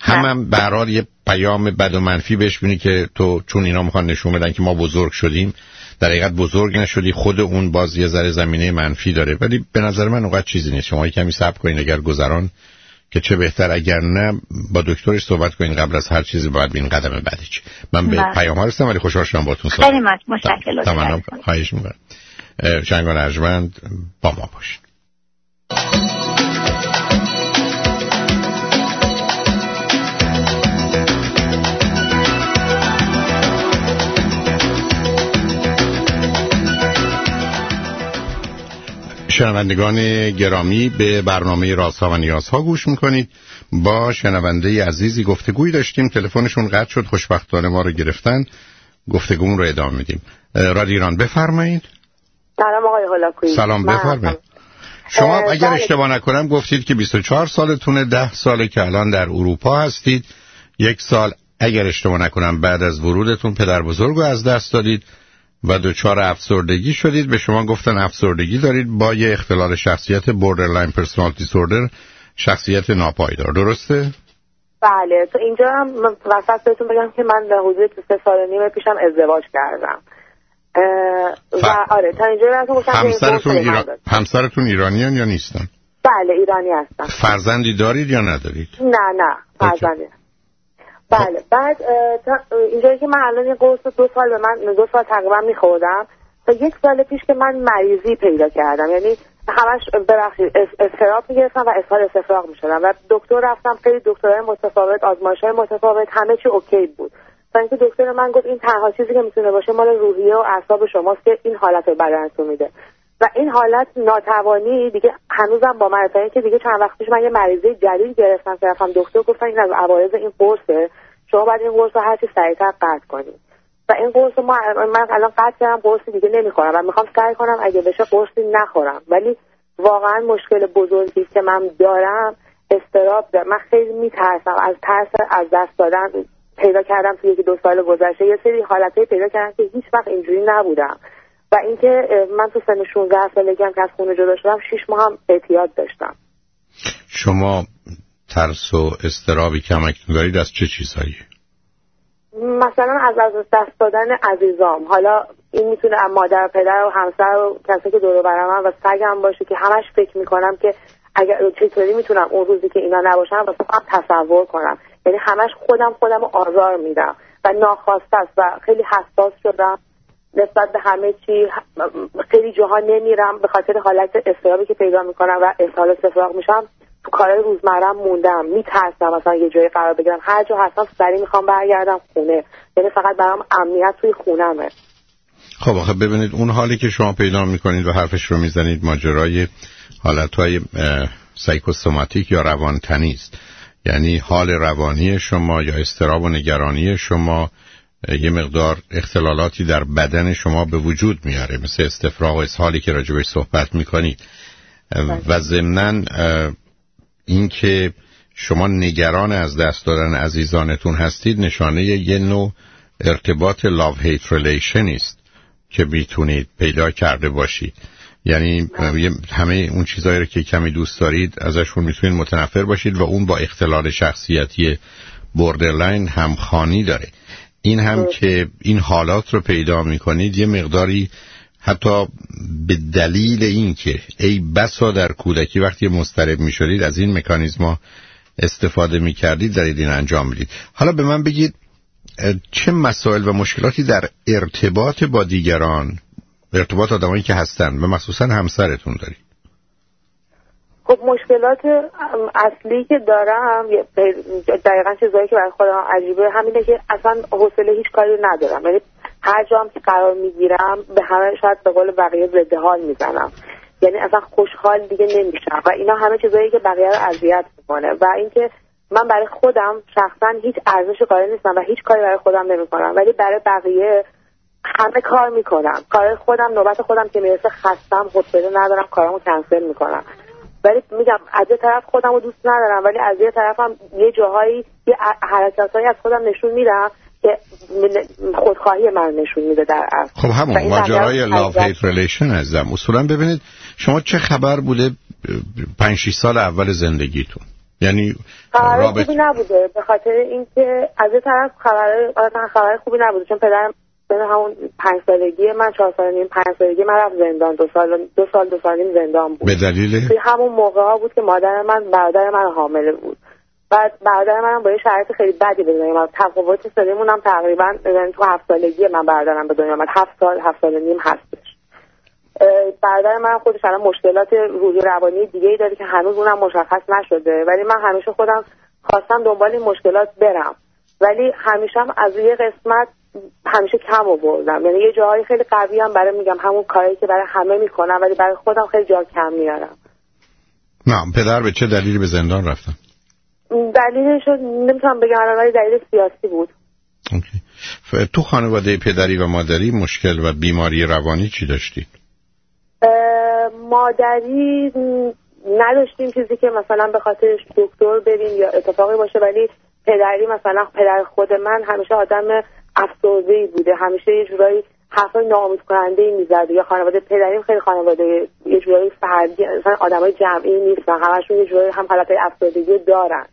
هم هم برار یه پیام بد و منفی بهش بینی که تو چون اینا می‌خوان نشون بدن که ما بزرگ شدیم در حقیقت بزرگ نشدی خود اون باز یه ذره زمینه منفی داره. ولی به نظر من اونقدر چیزی نیست. شما کمی صبر کنین اگر گذران که چه بهتر اگر نه با دکترش صحبت کنین. قبل از هر چیزی باید بین قدم بعدی چی من به بله. پیام ها رسیدم ولی خوشحال شدم باهاتون صحبت خیلی متشکرم. تمام خواهش می‌کنم. شنگان ارجمند با ما باشین. شنوندگان گرامی به برنامه رازها و نیازها گوش می‌کنید. با شنونده عزیزی گفتگوی داشتیم. تلفنشون قطع شد. خوشبختانه ما رو گرفتن. گفتگومون رو ادامه میدیم. رادیو ایران بفرمایید. سلام آقای هلاکویی سلام بفرمایید. شما اگر بله. اشتباه نکنم گفتید که 24 سالتونه 10 ساله که الان در اروپا هستید. یک سال اگر اشتباه نکنم بعد از ورودتون پدر بزرگ رو از دست دادید. و دچار افسردگی شدید به شما گفتن افسردگی دارید با یه اختلال شخصیت borderline personality disorder شخصیت ناپایدار درسته؟ بله تو اینجا هم وسط بهتون بگم که من به حدود سه سال نیم پیشم ازدواج کردم. و آره تا اینجا همسرتون, ایران... همسرتون ایرانیان یا نیستن؟ بله ایرانی هستم فرزندی دارید یا ندارید؟ نه نه فرزندی بله. بعد اینجایی که من الان یه قرص دو سال به من دو سال تقریبا میخوردم. تا یک سال پیش که من مریضی پیدا کردم. یعنی همش ببخشید استراب می‌گرفتم و اسهال استفراغ می‌شدم. و دکتر رفتم خیلی دکترهای متفاوت آزمایش های متفاوت همه چی اوکی بود. تا اینکه دکتر من گفت این تنها چیزی که می‌تونه باشه مال روحیه و اعصاب شماست که این حالت رو بدنتون میده. و این حالت ناتوانی دیگه هنوزم با من که دیگه چند وقت پیش من یه مریضه جدید گرفتم که رفتم دکتر گفتن این از عوارض این قرصه. شما باید این قرص رو هرچی سریعتر قطع کنید و این قرص ما من الان قطع کردم قرصی دیگه نمی‌خورم و می‌خوام سعی کنم اگه بشه قرصی نخورم. ولی واقعا مشکل بزرگی که من دارم استراب دارم. من خیلی میترسم. از ترس از دست دادن پیدا کردم توی یکی دو سال گذشته. یه سری حالتهای پیدا کردم که هیچ وقت اینجوری نبودم. و اینکه من تو سن 16 سالگی هم که از خونه جدا شدم 6 ماه هم اعتیاد داشتم. شما ترس و استرابی که همکنون از چه چیزهایی؟ مثلا از از دست دادن عزیزام. حالا این می‌تونه مادر پدر و همسر و کسی که دور برم و سگم باشه که همش فکر می‌کنم که اگر چطوری می‌تونم اون روزی که اینا نباشم و خودم تصور کنم. یعنی همش خودم خودم آزار میدم و ناخواسته است و خیلی حساس شدم. نسبت به همه چی خیلی جاها نمیرم به خاطر حالت استرابی که پیدا می‌کنم و احسال استفراغ میشم. تو کارهای روزمرم موندم میترسم مثلا یه جایی قرار بگیرم. هر جا هستم سری می‌خوام برگردم خونه. یعنی فقط برام امنیت توی خونمه. خب آخه ببینید اون حالی که شما پیدا می‌کنید و حرفش رو می‌زنید ماجرای حالتهای سایکوسوماتیک یا روانتنی است. یعنی حال روانی شما یا استراب و نگرانی شما یه مقدار اختلالاتی در بدن شما به وجود میاره مثل استفراغ و اسحالی که راجبش صحبت می‌کنید و ضمنا اینکه شما نگران از دست دادن عزیزانتون هستید نشانه یه نوع ارتباط love hate relation است که می‌تونید پیدا کرده باشید. یعنی همه اون چیزهایی رو که کمی دوست دارید ازشون می‌تونید متنفر باشید و اون با اختلال شخصیتی borderline همخوانی داره. این هم که این حالات رو پیدا می‌کنید یه مقداری حتی به دلیل اینکه ای بسا در کودکی وقتی مضطرب می‌شدید از این مکانیزما استفاده می‌کردید دارید این انجام می‌دید. حالا به من بگید چه مسائل و مشکلاتی در ارتباط با دیگران ارتباط آدمایی که هستن و مخصوصا همسرتون دارید؟ خب مشکلات اصلی که دارم دقیقا چیزایی که برای خودم عجیبه همینه که اصلا حوصله هیچ کاری ندارم. یعنی هر جام که قرار می‌گیرم به همه شاید به قول بقیه ضد حال می‌زنم. یعنی اصلا خوشحال دیگه نمیشم. و اینا همه چیزایی که بقیه رو اذیت می‌کنه. و اینکه من برای خودم شخصا هیچ ارزش قائل نیستم و هیچ کاری برای خودم نمی‌کنم. ولی برای بقیه همه کار می‌کنم. کار خودم نوبت خودم که می‌رسه خستم حوصله ندارم کارامو کنسل می‌کنم. ولی میگم از یه طرف خودم رو دوست ندارم ولی از یه طرفم یه جاهایی یه حرکتهایی از خودم نشون میدم که خودخواهی من نشون میده در اصل. خب همون ماجرای لاو هیت relation ازم اصولا ببینید شما چه خبر بوده 5 6 سال اول زندگیتون؟ یعنی رابط... خوبی نبوده به خاطر اینکه از یه طرف خبر خبر خوبی نبوده چون پدرم به همون پنج سالگی من چهار سال نیم پنج سالگی من رفت زندان. دو سال دو سال دو سال نیم زندان بود. به دلیل؟ همون موقع ها بود که مادر من برادر من حامله بود. بعد برادر منم با یه شرایط خیلی بدی به دنیا اومد. تفاوت سنمون هم تقریبا یعنی تو هفت سالگی من برادرم به دنیا آمد هفت سال هفت سال نیم هستش. برادر من خودش الان مشکلات روحی روانی دیگه ای داره که هنوز اونم مشخص نشده. ولی من همیشه خودم خواستم دنبال این مشکلات برم. ولی همیشه هم از یه قسمت همیشه کم آوردم یعنی یه جاهای خیلی قوی هم برای میگم همون کاری که برای همه می‌کنم ولی برای خودم خیلی جا کم میارم نه پدر به چه دلیلی به زندان رفتن دلیلش نمی‌تونم بگم ولی دلیل سیاسی بود اوکی. تو خانواده پدری و مادری مشکل و بیماری روانی چی داشتید؟ مادری نداشتیم چیزی که مثلا به خاطر دکتر بریم یا اتفاقی باشه ولی پدری مثلا پدر خود من همیشه آدم افسرده بوده. همیشه یه جورایی حرفای ناامید کننده ای می‌زد یا خانواده پدریم خیلی خانواده یه جورایی فردی مثلا آدمای جمعی نیستن. همشون یه جورایی هم حالت افسردگی دارن.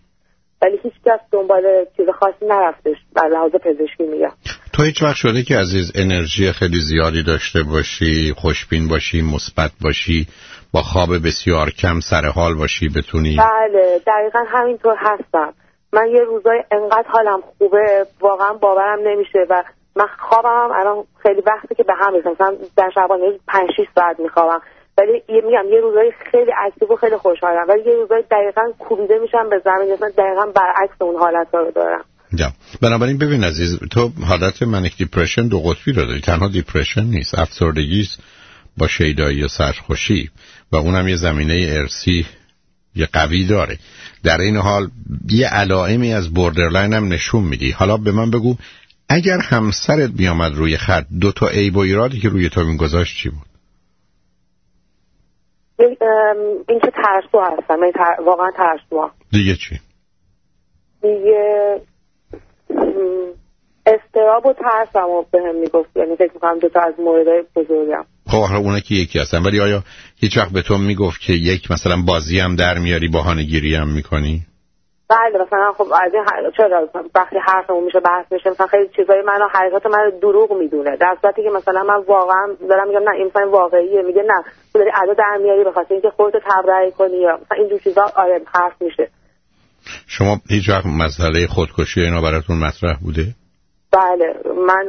ولی هیچ کس دنبال چیز خاصی نرفتش. بر لحاظ پزشکی میگم. تو هیچ وقت شده که عزیز انرژی خیلی زیادی داشته باشی خوشبین باشی مثبت باشی با خواب بسیار کم سر حال باشی بتونی بله دقیقا همینطور هستم. من یه روزای انقدر حالم خوبه واقعا باورم نمیشه و من خوابم هم الان خیلی وقتی که به هم می‌زنم مثلا در شبانه 5 6 ساعت میخوابم. ولی یه میگم یه روزای خیلی active و خیلی خوشحالم. ولی یه روزای دقیقا کوبیده میشم به زمین مثلا دقیقا برعکس اون حالت رو دارم. یا بنابراین ببین عزیز تو حالت manic depression دو قطبی رو داری. تنها depression نیست افسردگی با شیدایی و سرخوشی. و اونم یه زمینه ارثی یه قوی داره. در این حال یه علائمی از borderline هم نشون میدی. حالا به من بگو اگر همسرت بیامد روی خط دو تا عیب و ایرادی که روی تو میگذاشت چی بود؟ این که ترسو هستم تر... واقعا ترسو دیگه چی؟ دیگه استراب و ترسم و به هم می‌گفت. یعنی فکر می‌کنم دو تا از موردهای بزرگم. خب حالا اونا که یکی هستن. ولی آیا هیچ وقت به تو می‌گفت که یک مثلا بازی هم در میاری بهانه گیری هم می‌کنی؟ بله مثلا خب از این ح- چرا؟ وقتی حرفمون میشه بحث میشه مثلا خیلی چیزای منو حرکات من دروغ می‌دونه. در صورتی که مثلا من واقعا دارم میگم نه این واقعیه میگه نه. تو داری ادا در میاری به خاطر اینکه خودت تبرئه کنی یا مثلا اینجور چیزا آره حرف میشه. شما هیچ وقت مسئله خودکشی اینا براتون مطرح بوده؟ بله من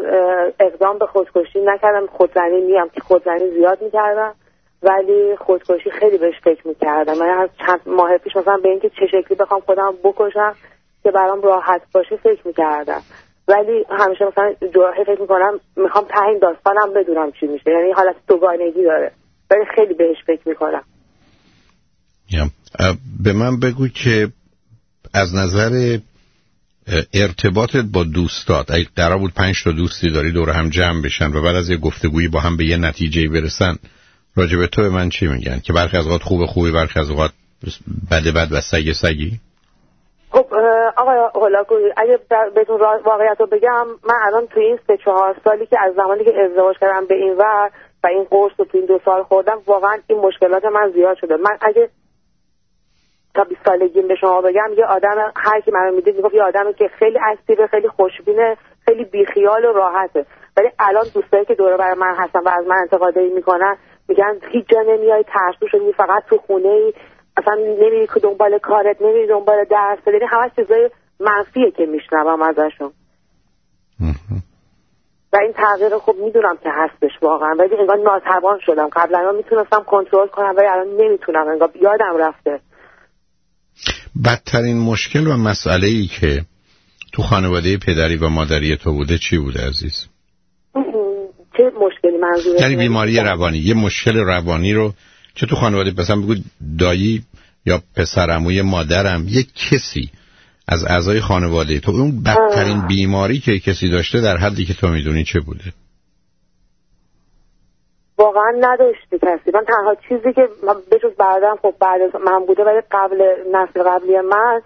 اقدام به خودکشی نکردم خودزنی میم که خودزنی زیاد می‌کردم ولی خودکشی خیلی بهش فکر می‌کردم. من از چند ماه پیش مثلا به اینکه چه شکلی بخوام خودم بکشم که برام راحت باشه فکر می‌کردم. ولی همیشه مثلا جراحی فکر می‌کنم می‌خوام ته داستانم بدونم چی میشه. یعنی حالت دوگانگی داره. ولی خیلی بهش فکر می‌کنم. اه، به من بگو که از نظر ارتباطت با دوستات. اگه قرار بود پنج تا دوستی داری دور هم جمع بشن و بعد از یه گفتگویی با هم به یه نتیجه برسن. راجع به تو به من چی میگن؟ که برخی از اوقات خوب خوبی برخی از اوقات بده بد و سگ سگی؟ خب آقای هولاکوی اگه بهتون واقعیت رو بگم من الان تو این سه چهار سالی که از زمانی که ازدواج کردم به این ور و این قرص رو تو این دو سال خوردم واقعا این مشکلات من زیاد شده. من اگه تا 20 سالگیم به شما بگم یه آدم هر کی منو می‌دید می‌گفت یه آدمی که خیلی اکتیو خیلی خوشبینه خیلی بیخیال و راحته. ولی الان دوستایی که دور بر من هستن و از من انتقادایی می‌کنن میگن هیچ جا نمیای ترسو شدی فقط تو خونه ای اصلا نمیری که دنبال کارت نمیری دنبال درس. یعنی همش چیزای منفیه که میشنوم ازشون. و این تغییر خب می‌دونم که هستش واقعا. ولی انگار ناتوان شدم. قبلا می‌تونستم کنترل کنم ولی الان نمی‌تونم. انگار یادم رفته. بدترین مشکل و مسئله ای که تو خانواده پدری و مادری تو بوده چی بوده عزیز؟ چه مشکلی منظورت یعنی بیماری روانی یه مشکل روانی رو چه تو خانواده مثلا بگو دایی یا پسرعموی مادرم یه کسی از اعضای خانواده تو اون بدترین بیماری که کسی داشته در حدی که تو می‌دونی چه بوده؟ واقعا نداشته کسی من تنها چیزی که من بجز بعدم خب بعد از من بوده ولی قبل نسل قبلی من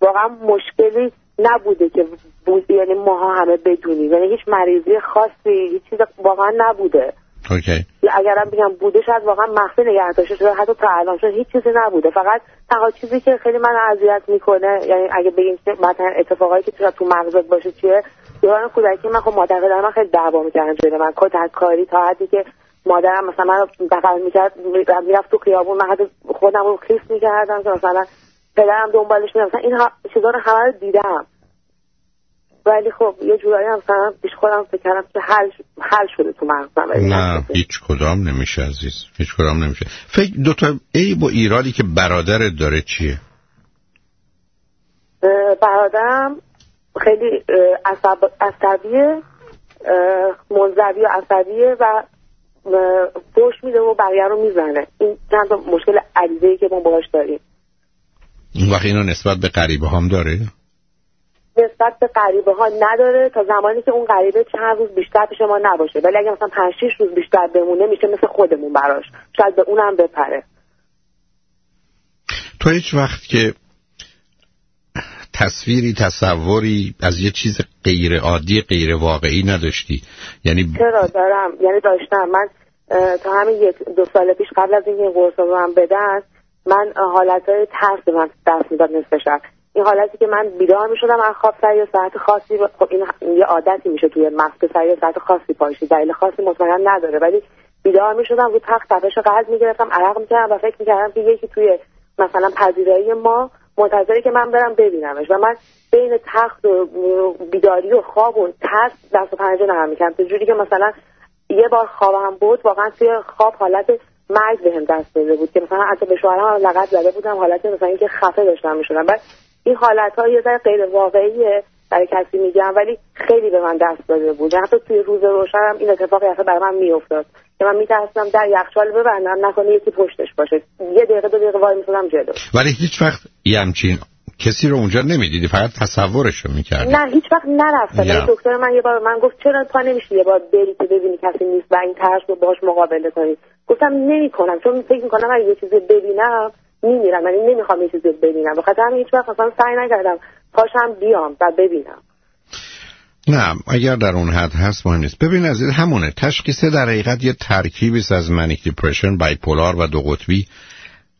واقعا مشکلی نبوده که بود. یعنی ماها همه بدونیم یعنی هیچ مریضی خاصی هیچ چیز واقعا نبوده. اوکی. اگرم بگم بوده شاید واقعا مخفی نگه داشته شده. حتی تا الان چون هیچ چیزی نبوده. فقط تنها چیزی که خیلی من اذیت می‌کنه یعنی اگه بگیم که مثلا اتفاقایی که تو مغزت باشه چیه دوران کودکی من خب مادر من خیلی دعوا می‌کردن جلوی من. کتک کاری تا حدی که مادرم مثلا من بغل می‌کرد می‌رفت تو خیابون من حتی خودم رو خیس می‌کردم که مثلا پدرم دنبالش میرم مثلا این ها... چیزا رو همه رو دیدم. ولی خب یه جورایی هم مثلا پیش خودم فکر کردم که حل, حل شده تو مغزم نه. هیچ کدام نمیشه عزیز. هیچ کدام نمیشه. فکر دوتا عیب و ایرادی که برادرت داره چیه؟ برادرم خیلی عصب... عصبیه اه، منزوی و عصبیه و فوش میده و بقیه رو می‌زنه. این چند مشکل عریضه که ما باهاش داریم. اون وقت اینو نسبت به غریبه هم داره؟ نسبت به غریبه ها نداره. تا زمانی که اون غریبه چند روز بیشتر پیش ما نباشه. ولی اگه مثلا پنج شیش روز بیشتر بمونه میشه مثل خودمون براش. شاید به اونم بپره. تو هیچ وقت که تصویری تصوری از یه چیز غیر عادی غیر واقعی نداشتی. یعنی چرا؟ دارم. یعنی داشتم. من تا همین یک دو سال پیش قبل از اینکه این قرص رو من بدن من حالت های ترس من دست می‌داد نصف شب. این حالتی که من بیدار می‌شدم از خواب سر یه ساعت خاصی خب این یه عادتی میشه توی مغز سر ساعت خاصی پاشی. دلیل خاصی مطمئنا نداره. ولی بیدار می‌شدم رو تخت تپش قلب می‌گرفتم عرق می‌کردم و فکر می‌کردم که یکی توی مثلا پذیرایی ما منتظره که من برم ببینمش. و من بین تخت و بیداری و خواب و ترس دست و پنجه نرم می‌کردم. تا جوری که مثلا یه بار خوابم بود واقعا توی خواب حالت مرگ بهم دست داده بود که مثلا حتی به شوهرم لقب زده بودم حالت مثلا اینکه خفه داشتم می‌شدم. بعد این حالت ها یه ذره غیر واقعیه برای کسی میگم ولی خیلی به من دست داده بود. حتی توی روز روشنم این اتفاق یه برای من میافتاد که من میترسم در یخچال ببندم نکنه یکی پشتش باشه. یه دقیقه دو دقیقه وای میسادم جلو. ولی هیچ وقت یه همچین کسی رو اونجا نمی‌دیدی فقط تصورش رو می‌کردی. نه هیچ وقت نرفتم. yeah. دکتر من یه بار من گفت چرا پا نمیشه یه بار بری که ببینی کسی نیست و این ترس رو باش مقابله کنی. گفتم نمی‌کنم چون فکر می‌کنم اگه یه چیزی ببینم میمیرم. یعنی نمی‌خوام یه چیزی ببینم. بخاطر همین هیچ وقت مثلا سعی نکردم. پاشم بیام و ببینم. نه اگر در اون حد هست مهم نیست. ببین عزیز همونه. تشخیص در حقیقت یه ترکیبی از منیک دیپرشن بایپولار و دو قطبی.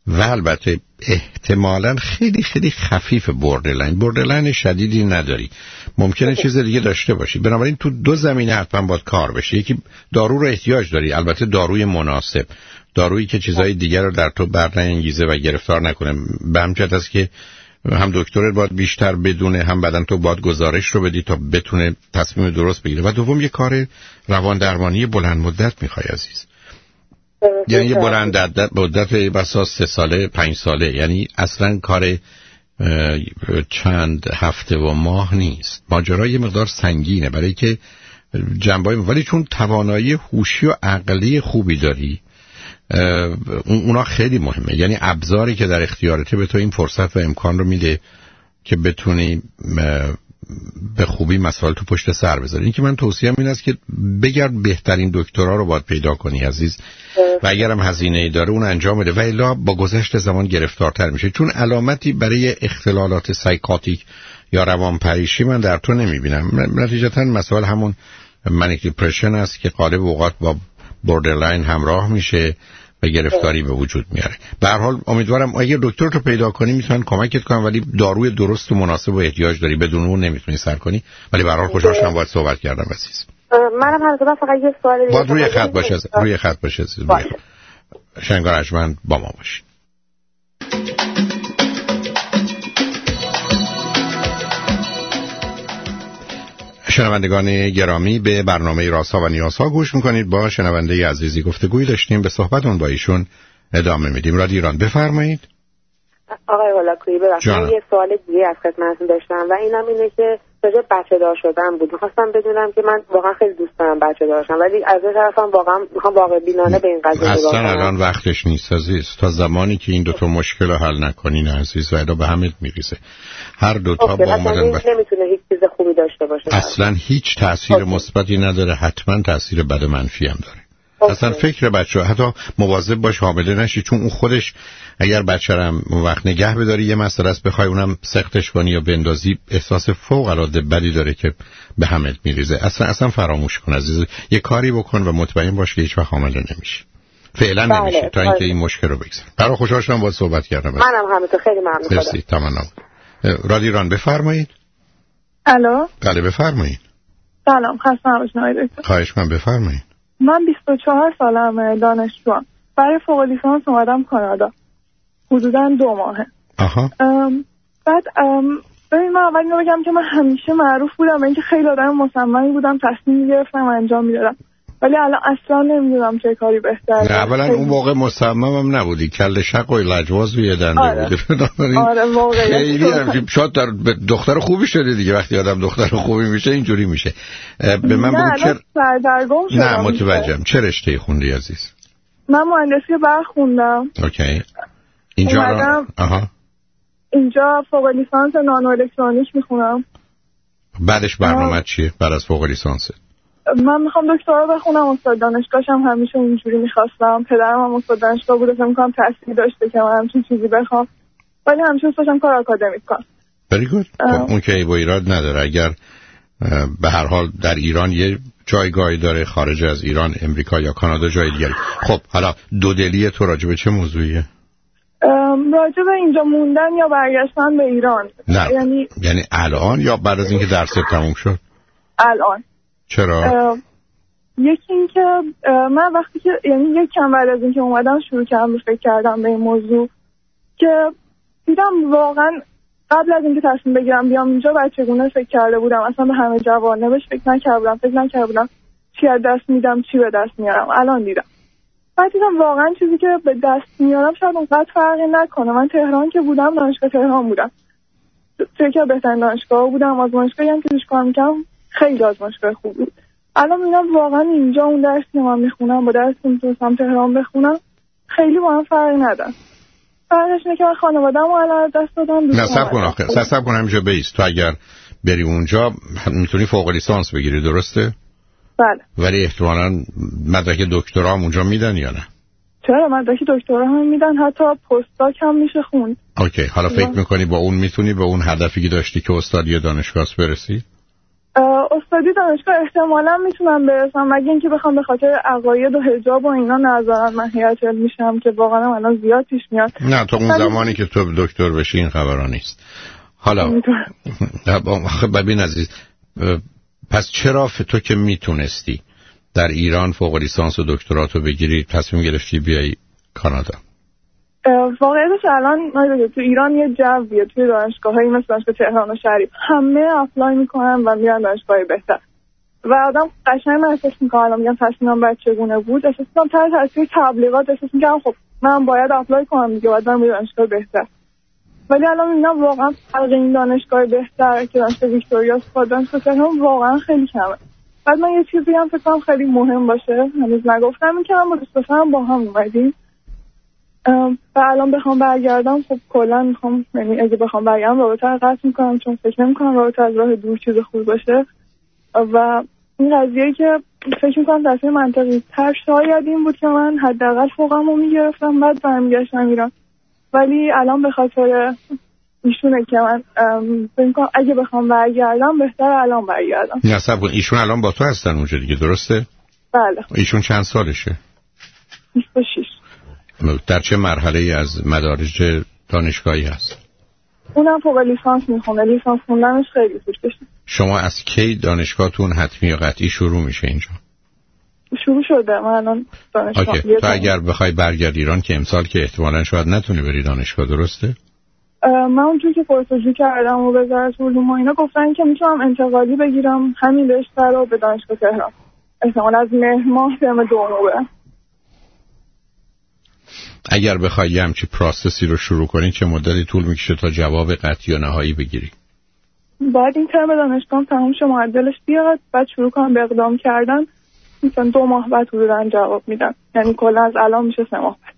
و البته احتمالا خیلی خیلی خفیف بردرلاین بردرلاین شدیدی نداری. ممکنه چیز دیگه داشته باشی. بنابراین تو دو زمینه حتما باید کار بشه. یکی دارو رو احتیاج داری. البته داروی مناسب. دارویی که چیزهای دیگر رو در تو برنگیزه و گرفتار نکنه. به همچنین است که هم دکترت باید بیشتر بدونه هم بدن تو باید گزارش رو بدی تا بتونه تصمیم درست بگیره. و دوم یه کار روان درمانی بلند مدت می‌خوای عزیز. یعنی یه بلند مدت بسا سه ساله پنج ساله. یعنی اصلا کار چند هفته و ماه نیست. ماجرا یه مقدار سنگینه. برای که جنبای ولی چون توانایی هوشی و عقلی خوبی داری اونا خیلی مهمه. یعنی ابزاری که در اختیارته به تو این فرصت و امکان رو میده که بتونی به خوبی مسائل تو پشت سر بذاری. این که من توصیم این است که بگرد بهترین دکترها رو باید پیدا کنی عزیز. و اگرم هزینه ای داره اون انجام بده و الا با گذشت زمان گرفتارتر میشه. چون علامتی برای اختلالات سایکاتیک یا روان پریشی من در تو نمی‌بینم. نتیجتا مسائل همون منیک دیپرشن است که قالب اوقات با بوردرلاین همراه میشه. و گرفتاری به وجود میاره. به هر حال امیدوارم اگه دکتر رو پیدا کنی می‌تونن کمکت کنن ولی داروی درست و مناسب و احتیاج داری. بدون اون نمی‌تونی سر کنی. ولی به هر حال خوشحال شدم باید صحبت کردم عزیز. منم هم فقط یه سوال باید روی خط باشه روی خط باشه شنگار با ما باشید. شنوندگان گرامی به برنامه راسا و نیاسا گوش می‌کنید. با شنونده عزیزی گفتگوی داشتیم. به صحبتون با ایشون ادامه میدیم. رادی ایران بفرمایید. آقای هولاکویی ببخشید یه سوال دیگه از خدمتتون داشتم و اینم اینه که راجع بچه دار شدن بود. می‌خواستم بدونم که من واقعا خیلی دوست دارم بچه دارشم ولی از این طرفم واقعا می‌خوام واقع بینانه به این قضیه اصلا الان وقتش نیست عزیز. تا زمانی که این دوتا مشکل رو حل نکنین عزیز و به همت میریزه. هر دوتا با اومدن بچه نمی‌تونه هیچ چیز خوبی داشته باشه. اصلا هیچ تاثیر مثبتی نداره. حتما تاثیر بد منفی هم داره. اصلا فکر بچه حتی مواظب باش حامله نشی چون اون خودش اگر بچه هم اون وقت نگه بداری یه مسئله است بخوای اونم سختش کنی یا بندازی احساس فوق العاده بدی داره که به همت میریزه. اصلا اصلا فراموش کن عزیز یه کاری بکن و مطمئن باش که هیچ وقت حامله نمیشه فعلا بله، نمیشه تا اینکه بله. این مشکل رو بگذار برای خوشحال شدم با صحبت کردم. منم همینطور خیلی ممنون. مرسی تمام رادیران بفرمایید. الو؟ بله بفرمایید. سلام خسته نباشید خواهش من بفرمایید. من 24 سالم دانشجوام. برای فوق لیسانس اومدم کانادا. حدودا دو ماهه. آها. بعد ببین من اول بگم که من همیشه معروف بودم اینکه خیلی آدم مصممی بودم تصمیم گرفتم و انجام می‌دادم. ولی الان اصلا نمی‌دونم چه کاری بهتره نه اولا اون موقع مصممم نبودی. کل شق و لجواز روی دنده آره. بودی. آره خیلی هم شاید در دختر خوبی شده دیگه. وقتی آدم دختر خوبی میشه اینجوری میشه. به من بگو چر... نه متوجهم. چه رشته خوندی عزیز؟ من مهندسی برق خوندم. اوکی. اینجا را... آها. اینجا فوق لیسانس نانو الکترونیک می‌خونم. بعدش برنامه چیه؟ بعد از فوق لیسانس. من می‌خوام دکترا بخونم استاد دانشگاهشم همیشه اینجوری می‌خواستم. پدرم هم استاد دانشگاه بود فکر می‌کنم تحصیل داشته که من همچین چیزی بخوام. ولی همیشه دوست کار آکادمیک کنم بری گود اون که با ایراد نداره. اگر به هر حال در ایران یه جایگاهی داره خارج از ایران امریکا یا کانادا جای دیگری. خب حالا دو دلی تو راجبه چه موضوعیه؟ راجع به اینجا موندن یا برگشتن به ایران. نه یعنی یعنی الان یا بعد از اینکه درست تموم شد؟ الان. چرا؟ یکی اینکه من وقتی که یعنی یک کم بعد از اینکه اومدم شروع کردم فکر کردم به این موضوع که دیدم واقعا قبل از اینکه تصمیم بگیرم بیام اینجا بچگونه فکر کرده بودم؟ اصلا به همه جوانه بهش فکر نکرده بودم فکر نکرده بودم چی از دست میدم چی به دست میارم. الان دیدم. بعد دیدم واقعا چیزی که به دست میارم شاید اونقدر فرقی نکنه. من تهران که بودم دانشگاه تهران بودم. فکر بهترین دانشگاه بودم آزمایشگاهی هم که توش کار می‌کردم خیلی آزمایشگاه خوب بود. الان می‌بینم واقعا اینجا اون درسی که من می‌خونم با درسی که می‌تونستم تهران بخونم. خیلی با هم فرقی ندارم فرقش اینه که من خانوادم الان دست دادم نه سب کن آخه. سب کن همینجا بیست. تو اگر بری اونجا می‌تونی فوق لیسانس بگیری درسته؟ بله. ولی احتمالا مدرک دکترا هم اونجا میدن یا نه؟ چرا؟ مدرک دکترا هم میدن حتی پستاک هم میشه خوند. اوکی. حالا فکر می‌کنی با اون می‌تونی به اون هدفی که داشتی که استادی دانشگاه برسی؟ استادی دانشگاه احتمالا می‌تونم برسم. مگه اینکه بخوام به خاطر عقاید و حجاب و اینا نظرن من هیئت میشم که واقعا الان زیاد پیش میاد. نه تا اون زمانی که تو دکتر بشی این خبرها نیست. حالا خب ببین عزیز پس چرا تو که می‌تونستی در ایران فوق لیسانس و دکتراتو بگیری تصمیم گرفتی بیای کانادا؟ واقعیتش الان تو ایران یه جویه توی دانشگاه هایی مثل دانشگاه تهران و شریف. همه apply می‌کنن و میرن دانشگاه بهتر. و آدم قشنگ من احساس می‌کنم الان میگم تصمیمم باید چگونه بود. احساس می‌کنم تحت تاثیر تبلیغات احساس می‌کنم خب من باید apply کنم دیگه باید برم دانشگاه بهتر. ولی الان می‌بینم واقعا فرق این دانشگاه بهتر که دانشگاه ویکتوریا با دانشگاه تهران واقعا خیلی کمه. بعد من یه چیزی هم فکر خیلی مهم باشه. هنوز نگفتم این که من با دوست با هم اومدیم. و الان بخوام برگردم خب کلا می‌خوام یعنی اگه بخوام برگردم رابطه رو قطع می‌کنم چون فکر نمی‌کنم رابطه از راه دور چیز خوب باشه. و این قضیه که فکر می‌کنم تصمیم منطقی تر شاید این بود که من حداقل فوقم رو می‌گرفتم بعد برمیگشتم ایران. ولی الان به خاطر ایشونه که من فکر اگه بخوام برگردم بهتر الان برگردم. نه سب ایشون الان با تو هستن اونجا دیگه درسته؟ بله. ایشون چند سالشه؟ 26 در چه مرحله از مدارج دانشگاهی هست؟ اونم فوق لیسانس می‌خونه لیسانس خوندنش خیلی طول کشید شما از کی دانشگاهتون حتمی یا قطعی شروع میشه اینجا؟ شروع شده. من الان دانشگاه تو اگر بخوای برگرد ایران که امسال که احتمالا شاید نتونی بری دانشگاه درسته؟ من اونجور که پرسجو کردم و وزارت علوم و اینا گفتن که می‌تونم انتقالی بگیرم همین رشته رو به دانشگاه تهران. احتمال از مهر ماه ترم دوم اگر بخوای یه همچی پراسسی رو شروع کنی چه مدتی طول می‌کشه تا جواب قطعی و نهایی بگیری؟ باید این ترم دانشگاه تموم شه معدلش بیاد بعد شروع کنم به اقدام کردن. مثلا دو ماه بعد حدودا جواب میدم. یعنی کلا از الان میشه سه ماه بعد.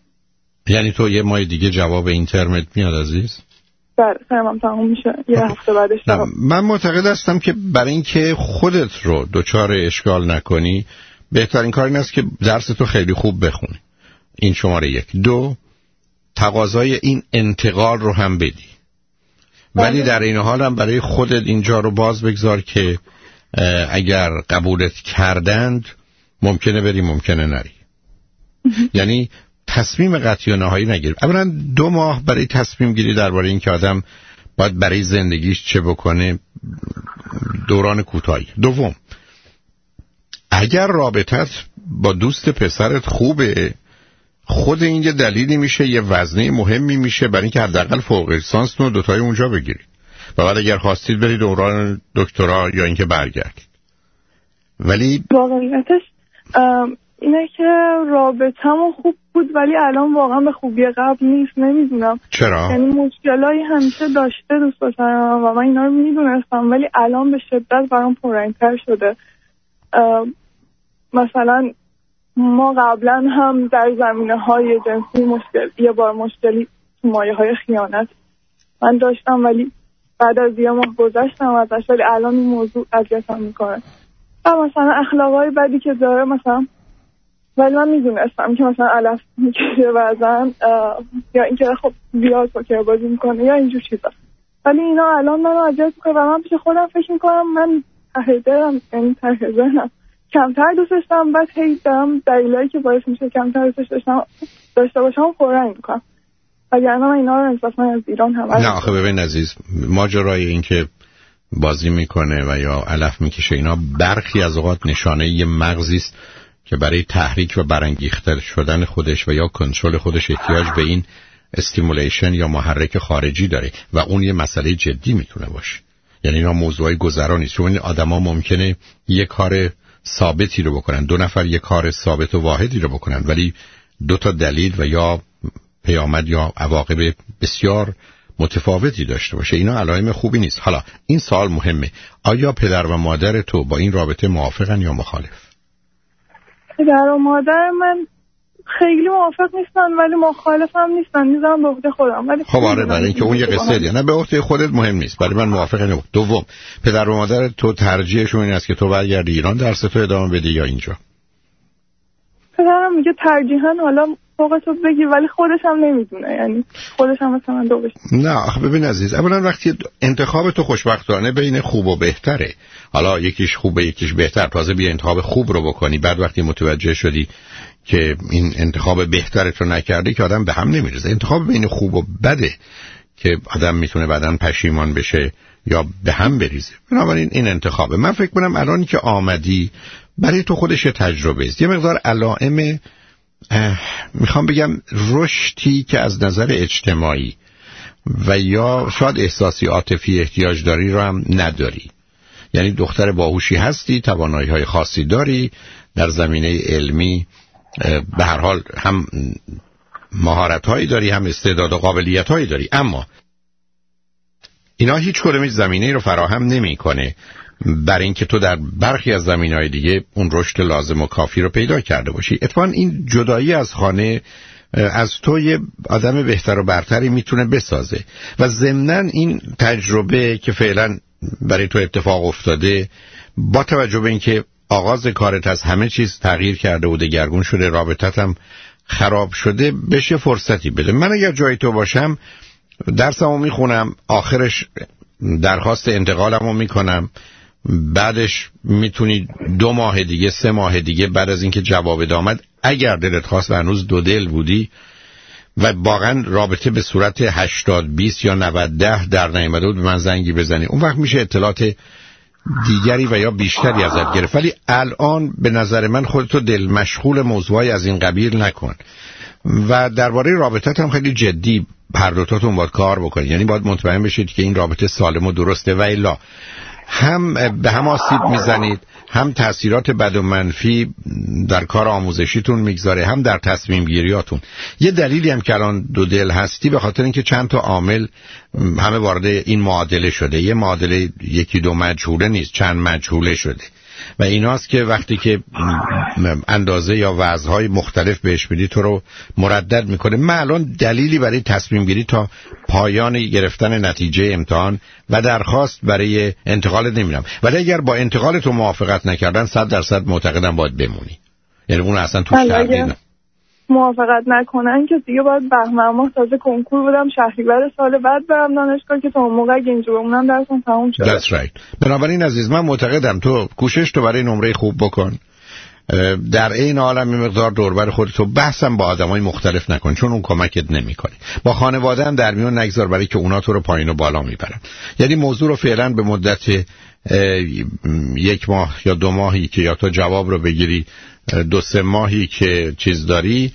یعنی تو یه ماه دیگه جواب این ترمت میاد عزیز؟ بله ترمم تموم میشه. یه هفته بعدش من معتقد هستم که برای اینکه خودت رو دچار اشکال نکنی بهترین کار این است که درس تو خیلی خوب بخونی. این شماره یک. دو تقاضای این انتقال رو هم بدی. ولی بله. در این حال هم برای خودت اینجا رو باز بگذار که اگر قبولت کردند ممکنه بری ممکنه نری. یعنی تصمیم قطعی و نهایی نگیر. اولا دو ماه برای تصمیم گیری درباره اینکه آدم باید برای زندگیش چه بکنه دوران کوتاهی. دوم اگر رابطت با دوست پسرت خوبه خود این یه دلیلی میشه یه وزنه مهمی میشه برای اینکه حداقل فوق لیسانس رو دوتای اونجا بگیرید. و بعد اگر خواستید برید دوران دکترا یا اینکه برگردید. ولی واقعیتش اینه که رابطمون خوب بود ولی الان واقعا به خوبی قبل نیست نمی‌دونم. چرا؟ یعنی مشکلایی همیشه داشته دوست داشتم و من اینا رو می‌دونستم ولی الان به شدت برام پررنگتر شده. مثلا ما قبلا هم در زمینه های جنسی مشکل یه بار مشکلی تو مایه های خیانت من داشتم ولی بعد از یه ماه گذشتم ازش ولی الان این موضوع اذیتم می‌کنه. و مثلا اخلاقای بدی که داره مثلا ولی من می‌دونستم که مثلا علف می‌کشه بعضا یا اینکه خب زیاد پوکر بازی می‌کنه یا اینجور چیزا. ولی اینا الان منو اذیت می‌کنه و من پیش خودم فکر می‌کنم من ته یعنی ته کمتر دوست داشتم بعد هی دارم دلیلایی که باعث میشه کمتر دوستش داشتم داشته باشم پررنگ می‌کنم. وگرنه من اینا رو انصافا از ایران هم نه آخه ببین عزیز ماجرای این که بازی می‌کنه و یا علف می‌کشه اینا برخی از اوقات نشانه یه مغزی است که برای تحریک و برانگیخته شدن خودش و یا کنترل خودش احتیاج به این stimulation یا محرک خارجی داره و اون یه مسئله جدی می‌تونه باشه. یعنی اینا موضوعی گذرانی است. چون آدما ممکنه یه کار ثابتی رو بکنن. دو نفر یه کار ثابت و واحدی رو بکنن. ولی دو تا دلیل و یا پیامد یا عواقب بسیار متفاوتی داشته باشه. اینا علائم خوبی نیست. حالا این سال مهمه. آیا پدر و مادر تو با این رابطه موافقن یا مخالف؟ پدر و مادر من خیلی موافق نیستن ولی مخالف هم نیستن. می‌ذارم به عهده خودم. ولی خب آره برای اینکه اون یه قصه دیگه. نه به عهده خودت مهم نیست. برای من موافق نبود. دوم پدر و مادر تو ترجیحشون این است که تو برگردی ایران درس تو ادامه بدی یا اینجا؟ پدرم میگه ترجیحاً حالا فوق تو بگیر ولی خودش هم نمی‌دونه. یعنی خودش هم مثلا دو بشه. نه آخه ببین عزیز اولا وقتی انتخاب تو خوشبختانه بین خوب و بهتره. حالا یکیش خوبه یکیش بهتر. تازه بیا انتخاب خوب رو بکنی. بعد وقتی متوجه شدی که این انتخاب بهترت رو نکردی که آدم به هم نمیرزه انتخاب بین خوب و بده که آدم می‌تونه بعدا پشیمان بشه یا به هم بریزه. بنابراین این انتخابه. من فکر کنم الان که آمدی برای تو خودش تجربه است. یه مقدار علائم می‌خوام بگم رشدی که از نظر اجتماعی و یا شاید احساسی عاطفی احتیاج داری رو هم نداری. یعنی دختر باهوشی هستی توانایی های خاصی داری در زمینه علمی به هر حال هم مهارت هایی داری هم استعداد و قابلیت هایی داری. اما اینا هیچ کدوم زمینه رو فراهم نمی‌کنه. برای اینکه تو در برخی از زمین های دیگه اون رشد لازم و کافی رو پیدا کرده باشی. اتفاقا این جدایی از خانه از تو یه آدم بهتر و برتری می‌تونه بسازه. و ضمنا این تجربه که فعلا برای تو اتفاق افتاده با توجه به اینکه آغاز کارت از همه چیز تغییر کرده و دگرگون شده رابطت هم خراب شده بشه فرصتی بده من اگر جای تو باشم درسمو می‌خونم آخرش درخواست انتقالمو می‌کنم بعدش می‌تونی دو ماه دیگه سه ماه دیگه بعد از اینکه جواب آمد اگر دلت خواست و هنوز دو دل بودی و واقعا رابطه به صورت 80 20 یا 90 ده در نیامده بود به من زنگی بزنی. اون وقت میشه اطلاعات دیگری و یا بیشتری ازت گرفت. ولی الان به نظر من خودتو دل مشغول موضوعی از این قبیل نکن. و درباره رابطت هم خیلی جدی هر دوتاتون باید کار بکنید. یعنی باید مطمئن بشید که این رابطه سالم و درسته. و الا. هم به هم آسیب می‌زنید. هم تاثیرات بد و منفی در کار آموزشیتون می‌گذاره هم در تصمیم گیریاتون. یه دلیلی هم که الان دو دل هستی به خاطر اینکه چند تا عامل همه وارد این معادله شده. یه معادله یکی دو مجهوله نیست چند مجهوله شده. و ایناست که وقتی که اندازه یا وضعهای مختلف بهش میدی تو رو مردد می‌کنه. من الان دلیلی برای تصمیم گیری تا پایان گرفتن نتیجه امتحان و درخواست برای انتقال نمیرم. ولی اگر با انتقال تو موافقت نکردن صد درصد معتقدم باید بمونی. یعنی اون اصلا تو بله، موافقت نکنن که دیگه باید بهمن ماه تازه کنکور بودم شهریور سال بعد برم دانشگاه که تا اون موقع اگه اینجا بمونم درسم تموم شد. That's right. بنابراین عزیز من معتقدم تو کوشش تو برای نمره خوب بکن. در این عالم می مقدار دوربر خودتو بحثم با آدمای مختلف نکن چون اون کمکت نمی‌کنه. با خانواده هم در میون نگذار برای که اونا تو رو پایین و بالا می‌برن. یعنی موضوع رو فعلا به مدت یک ماه یا دو ماهی که یا تو جواب رو بگیری دو سه ماهی که چیز داری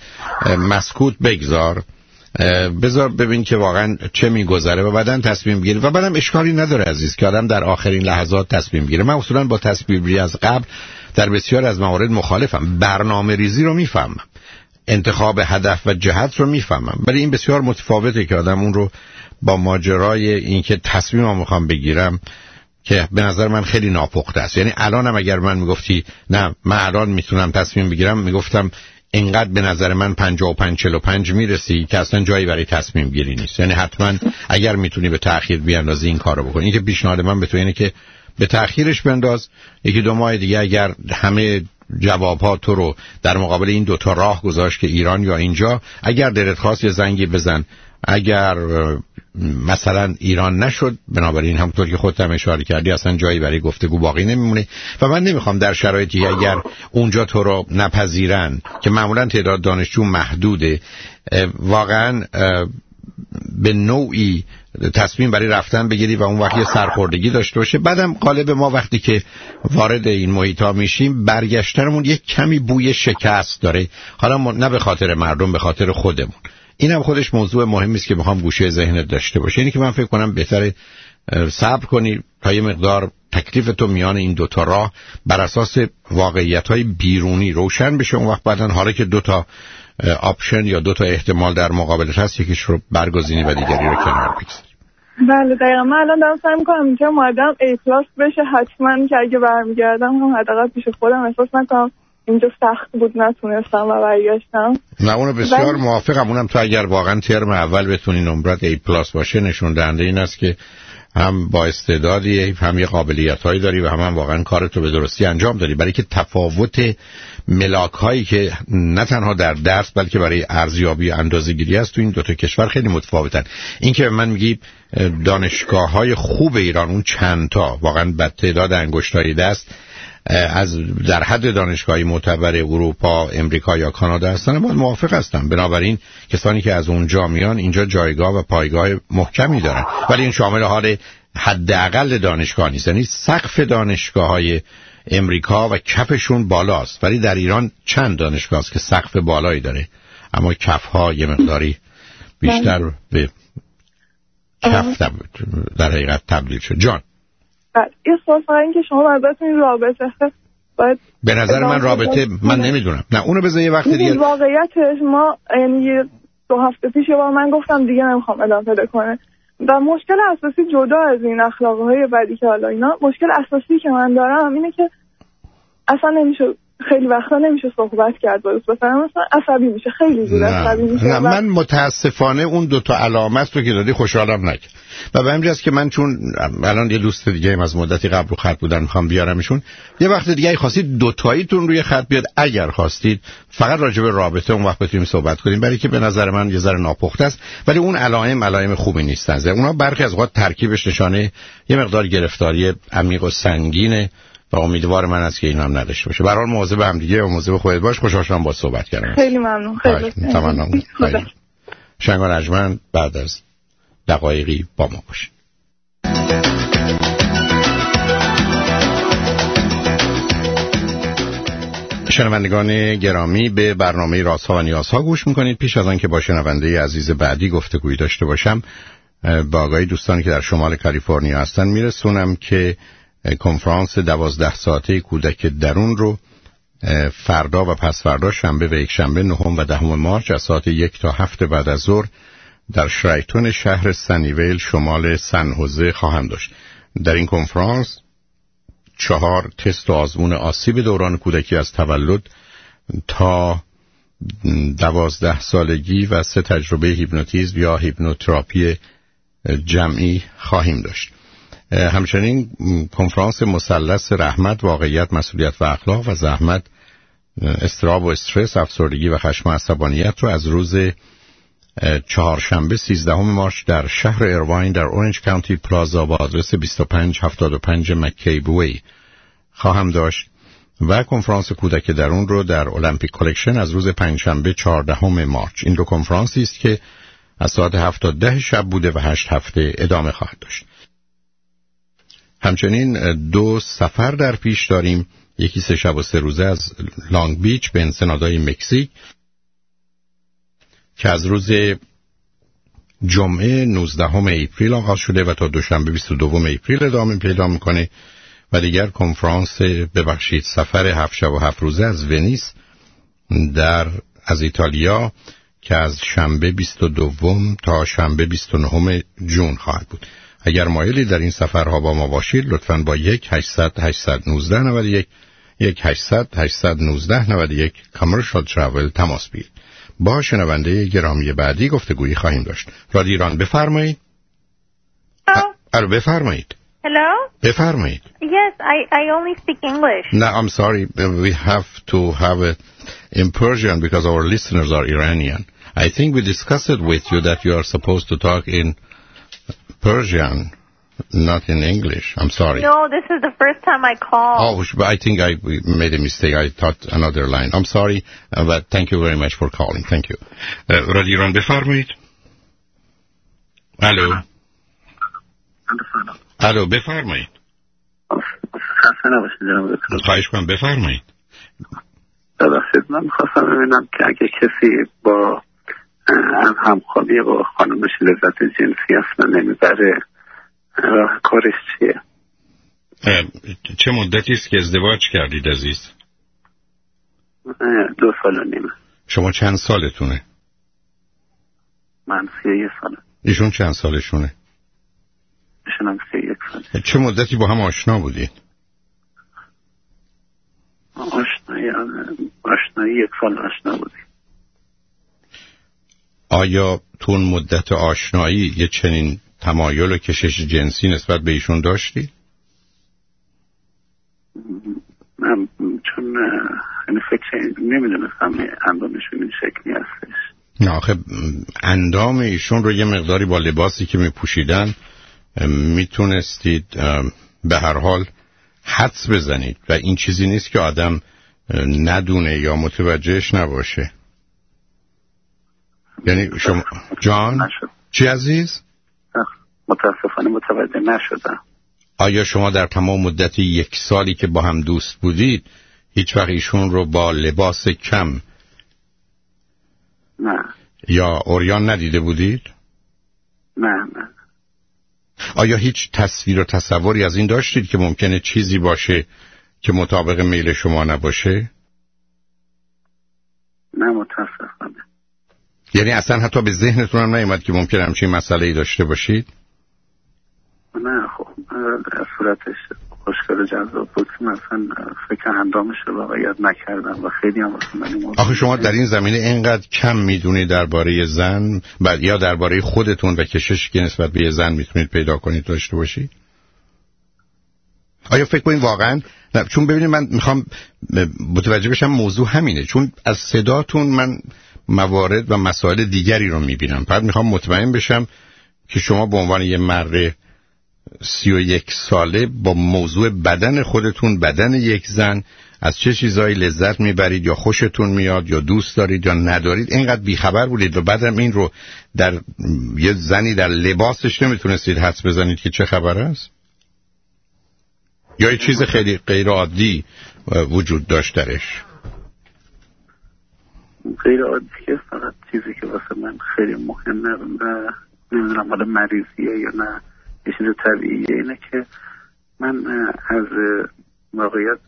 مسکوت بگذار. بذار ببین که واقعا چه میگذره و بعدا تصمیم گیری. و بعدم اشکالی نداره عزیز که آدم در آخرین لحظات تصمیم گیره. من اصولا با تصمیم گیری از قبل در بسیار از موارد مخالفم. برنامه ریزی رو می‌فهمم. انتخاب هدف و جهت رو می‌فهمم. ولی این بسیار متفاوته که آدم اون رو با ماجرای اینکه تصمیم می‌خوام بگیرم که به نظر من خیلی ناپخته است. یعنی الانم اگر من می‌گفتی نه من الان می‌تونم تصمیم بگیرم می‌گفتم اینقدر به نظر من 55 45 می‌رسی که اصلا جایی برای تصمیم گیری نیست. یعنی حتما اگر می‌تونی به تاخیر بیاندازی این کارو بکنی. این که پیشنهاد من به تو اینه که به تاخیرش بنداز. یکی دو ماه دیگه اگر همه جواب ها تو رو در مقابل این دوتا راه گذاشت که ایران یا اینجا اگر دلت خواست یه زنگی بزن. اگر مثلا ایران نشد بنابراین همونطور که خودت هم اشاره کردی اصلا جایی برای گفتگو باقی نمیمونه. و من نمی‌خوام در شرایطی اگر اونجا تو رو نپذیرن که معمولا تعداد دانشجو محدوده واقعا به نوعی تصمیم برای رفتن بگیری و اون وقت یه سرخوردگی داشته باشه. بعدم قالب ما وقتی که وارد این محیط ها میشیم برگشتنمون یک کمی بوی شکست داره. حالا نه به خاطر مردم به خاطر خودمون. این هم خودش موضوع مهمی است که می‌خوام گوشه ذهنت داشته باشه. اینی که من فکر کنم بهتره صبر کنی تا یه مقدار تکلیف تو میان این دوتا راه بر اساس واقعیت های بیرونی روشن بشه. اون وقت بعدا حالا که دوتا option یا دوتا احتمال در مقابلش هست یکیش رو برگزینی و دیگری رو کنار بگذاری. بله دقیقا. من الان دارم سعی می‌کنم اینجا معدلم A plus بشه. حتما که اگه برمیگردم هم حداقل پیش خودم احساس نکنم اینجا سخت بود نتونستم و برگشتم. نه اونو بسیار و... موافقم. اونم تو اگر واقعا ترم اول بتونی نمرات A plus باشه نشون دهنده این است که هم با استعدادی هم یه قابلیت هایی داری و هم, هم واقعا کارتو به درستی انجام داری برای که تفاوت ملاک هایی که نه تنها در درس بلکه برای ارزیابی اندازه گیری است تو این دوتا کشور خیلی متفاوتن. این که من میگی دانشگاه های خوب ایران اون چند تا واقعا به تعداد انگشتای دست از در حد دانشگاهی معتبر اروپا، امریکا یا کانادا هستن باید موافق هستم بنابراین کسانی که از اونجا میان اینجا جایگاه و پایگاه محکمی دارن. ولی این شامل حال حداقل دانشگاه نیست. یعنی سقف دانشگاه های امریکا و کفشون بالاست. ولی در ایران چند دانشگاه است که سقف بالایی داره. اما کف ها یه مقداری بیشتر. به کف در حقیقت تبدیل شد. جان. فقط که شما البته این رابطه باید به نظر من رابطه من نمی‌دونم. نه اونو بذار یه وقت دیگه واقعیتش ما یعنی دو هفته پیش یه بار من گفتم دیگه نمی‌خوام ادامه پیدا کنه. و مشکل اساسی جدا از این اخلاقه های بدی که حالا اینا مشکل اساسی که من دارم اینه که اصلا نمیشه خیلی وقتا نمیشه صحبت کرد درست مثلا مثلا عصبی میشه خیلی زود عصبی میشه. نه من متاسفانه اون دو تا علامت رو که دادی خوشحالم نکرد. و به همین که من چون الان یه دوست دیگه هم از مدتی قبل رو خط بودن می‌خوام بیارمشون. یه وقت دیگه ای خواستید دوتاییتون روی خط بیاد اگر خواستید فقط راجع به رابطه اون وقت بتونیم صحبت کنیم. برای که به نظر من یه ذره ناپخته است. ولی اون علائم علائم خوبی نیستن اونا برخی از وقت ترکیبش نشانه یه مقدار گرفتاری عمیق و سنگینه. و امیدوار من است که این هم نداشته باشه. برحال مواظب هم دیگه و مواظب خودت باش. خوشحال با صحبت کردم خیلی ممنون. خیلی تمام شنگ بعد از دقایقی با ما باشید شنوندگان گرامی به برنامه راست ها و نیاز ها گوش می‌کنید. پیش از آن که با شنونده عزیز بعدی گفتگوی داشته باشم با آقای دوستانی که در شمال کالیفرنیا هستن میرسونم که کنفرانس دوازده ساعته کودک درون رو فردا و پس فردا شنبه و یک شنبه نهم و دهم مارچ از ساعت یک تا هفت بعد از ظهر در شرایتون شهر سنیویل شمال سنهوزه خواهم داشت. در این کنفرانس چهار تست و آزمون آسیب دوران کودکی از تولد تا دوازده سالگی و سه تجربه هیپنوتیزم یا هیپنوتراپی جمعی خواهیم داشت. همچنین کنفرانس مثلث رحمت واقعیت مسئولیت و اخلاق و زحمت اضطراب و استرس افسردگی و خشم و عصبانیت رو از روز چهارشنبه 13 March در شهر ارواین در Orange County Plaza با آدرس 2575 McCabe Way خواهم داشت و کنفرانس کودک درون رو در Olympic Collection از روز پنجشنبه 14 March. این دو کنفرانسی است که از ساعت 7 تا 10 شب بوده و 8 هفته ادامه خواهد داشت. همچنین دو سفر در پیش داریم. یکی سه شب و سه روزه از لانگ بیچ به انسنادای مکزیک که از روز جمعه 19 April آغاز شده و تا دوشنبه 22 April ادامه پیدا می‌کنه. و دیگر کنفرانس ببخشید سفر هفت شب و هفت روزه از ونیس در از ایتالیا که از شنبه 22 تا شنبه 29 جون خواهد بود. اگر مایلی در این سفرها با ما باشید لطفا با یک 800 819 91 یک 800 819 91 کامرشال تراول تماس بگیرید با شنونده گرامی بعدی گفتگویی خواهیم داشت رادی ایران بفرمایید ارو بفرمایید Hello? بفرمایید Yes, I, I only speak English. No, I'm sorry. We have to have it in Persian because our listeners are Iranian. I think we discussed it with you that you are supposed to talk in Persian, not in English. I'm sorry. No, this is the first time I called. Oh, I think I made a mistake. I thought another line. I'm sorry, uh, but thank you very much for calling. Thank you. رادیران بفرمایید. الو. الو بفرمایید. خواهش کنم بفرمایید. ببخشید من میخواستم ببینم که اگه کسی با از همخوابی با خانمش لذت جنسی اصلا نمی‌بره. راه کارش چیه؟ چه مدتی است که ازدواج کردید عزیز؟ دو سال و نیمه شما چند سالتونه؟ من سی یه ساله ایشون چند سالشونه؟ ایشون هم سی یک ساله چه مدتی با هم آشنا بودید؟ آشنایی آشنایی یک سال آشنا بودیم. آیا تو اون مدت آشنایی یه چنین تمایل و کشش جنسی نسبت به ایشون داشتید؟ من چون یعنی فکر نمی‌دونستم اندامشون این شکلی هستش. نه آخه اندام ایشون رو یه مقداری با لباسی که می پوشیدن می‌تونستید به هر حال حدس بزنید. و این چیزی نیست که آدم ندونه یا متوجهش نباشه. یعنی شما جان چی عزیز؟ متاسفانه متوجه نشدم آیا شما در تمام مدت یک سالی که با هم دوست بودید هیچ وقت ایشون رو با لباس کم نه یا اوریان ندیده بودید؟ نه نه آیا هیچ تصویر و تصوری از این داشتید که ممکنه چیزی باشه که مطابق میل شما نباشه؟ نه متاسفانه یعنی اصلا حتی به ذهنتون هم نیومد که ممکن همچین مسئله ای داشته باشید؟ نه خب صورتش خوشگل جذاب بود. که مثلا فکر اندامش رو واقعیت نکردم و خیلی هم واسه آخه شما در این زمینه اینقدر کم می‌دونید درباره زن و یا درباره خودتون و کششی که نسبت به زن می‌تونید پیدا کنید داشته باشید آیا فکر کنید واقعا؟ نه چون ببینید من می‌خوام متوجه بشم موضوع همینه. چون از صداتون من موارد و مسائل دیگری رو می‌بینم. بعد می‌خوام مطمئن بشم که شما به عنوان یه مرد سی و یک ساله با موضوع بدن خودتون بدن یک زن از چه چیزایی لذت می‌برید یا خوشتون میاد یا دوست دارید یا ندارید اینقدر بیخبر بودید و بعدم این رو در یه زنی در لباسش نمی‌تونستید حدس بزنید که چه خبر است؟ یا یه چیز خیلی غیر عادی وجود داشت درش غیر عادی که فقط چیزی که واسه من خیلی مهمه و نمی‌دونم حالا مریضیه یا نه یه چیز طبیعیه اینه که من از واقعیت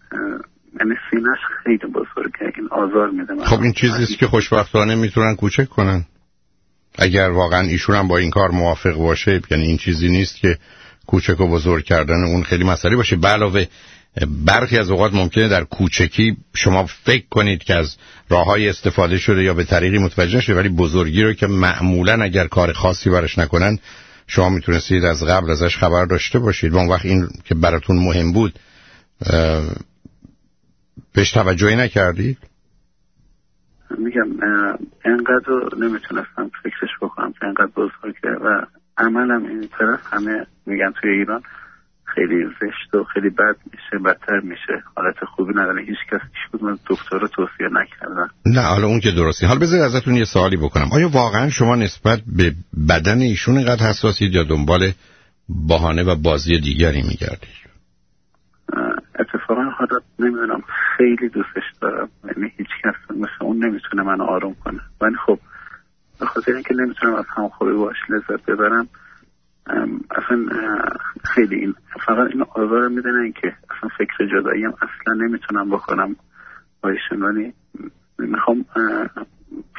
یعنی سینش خیلی بزرگه این آزار میده خب این چیزیست که خوشبختانه می‌تونن کوچک کنن. اگر واقعا ایشون هم با این کار موافق باشه یعنی این چیزی نیست که کوچک و بزرگ کردن اون خیلی مسئله باشه. علاوه برخی از اوقات ممکنه در کوچکی شما فکر کنید که از راه های استفاده شده یا به طریقی متوجه شده ولی بزرگی رو که معمولا اگر کار خاصی برش نکنن شما می‌تونستید از قبل ازش خبر داشته باشید. و اون وقت این که براتون مهم بود بهش توجهی نکردید میگم انقدر نمی‌تونستم فکرش بکنم انقدر بزرگه و عملم این طرف همه میگن توی ایران. خیلی زشت و خیلی بد میشه بدتر میشه. حالت خوبی نداره. هیچ کس هیچ من دکتر رو توصیه نکردن نه حالا اون که درستی. حال بذار ازتون یه سوالی بکنم. آیا واقعا شما نسبت به بدن ایشون اینقدر حساسید یا دنبال بهانه و بازی دیگری میگردید؟ اتفاقا حالا نمی‌دونم. خیلی دوستش دارم. یعنی هیچ کس مثل اون نمی‌تونه من آروم کنه. ولی خب به خاطر اینکه نمی‌تونم از همخوابی باش لذت ببرم اصلا خیلی این فقط این آزار میدن که اصلا فکر جدایی هم اصلا نمی‌تونم بکنم. با می‌خوام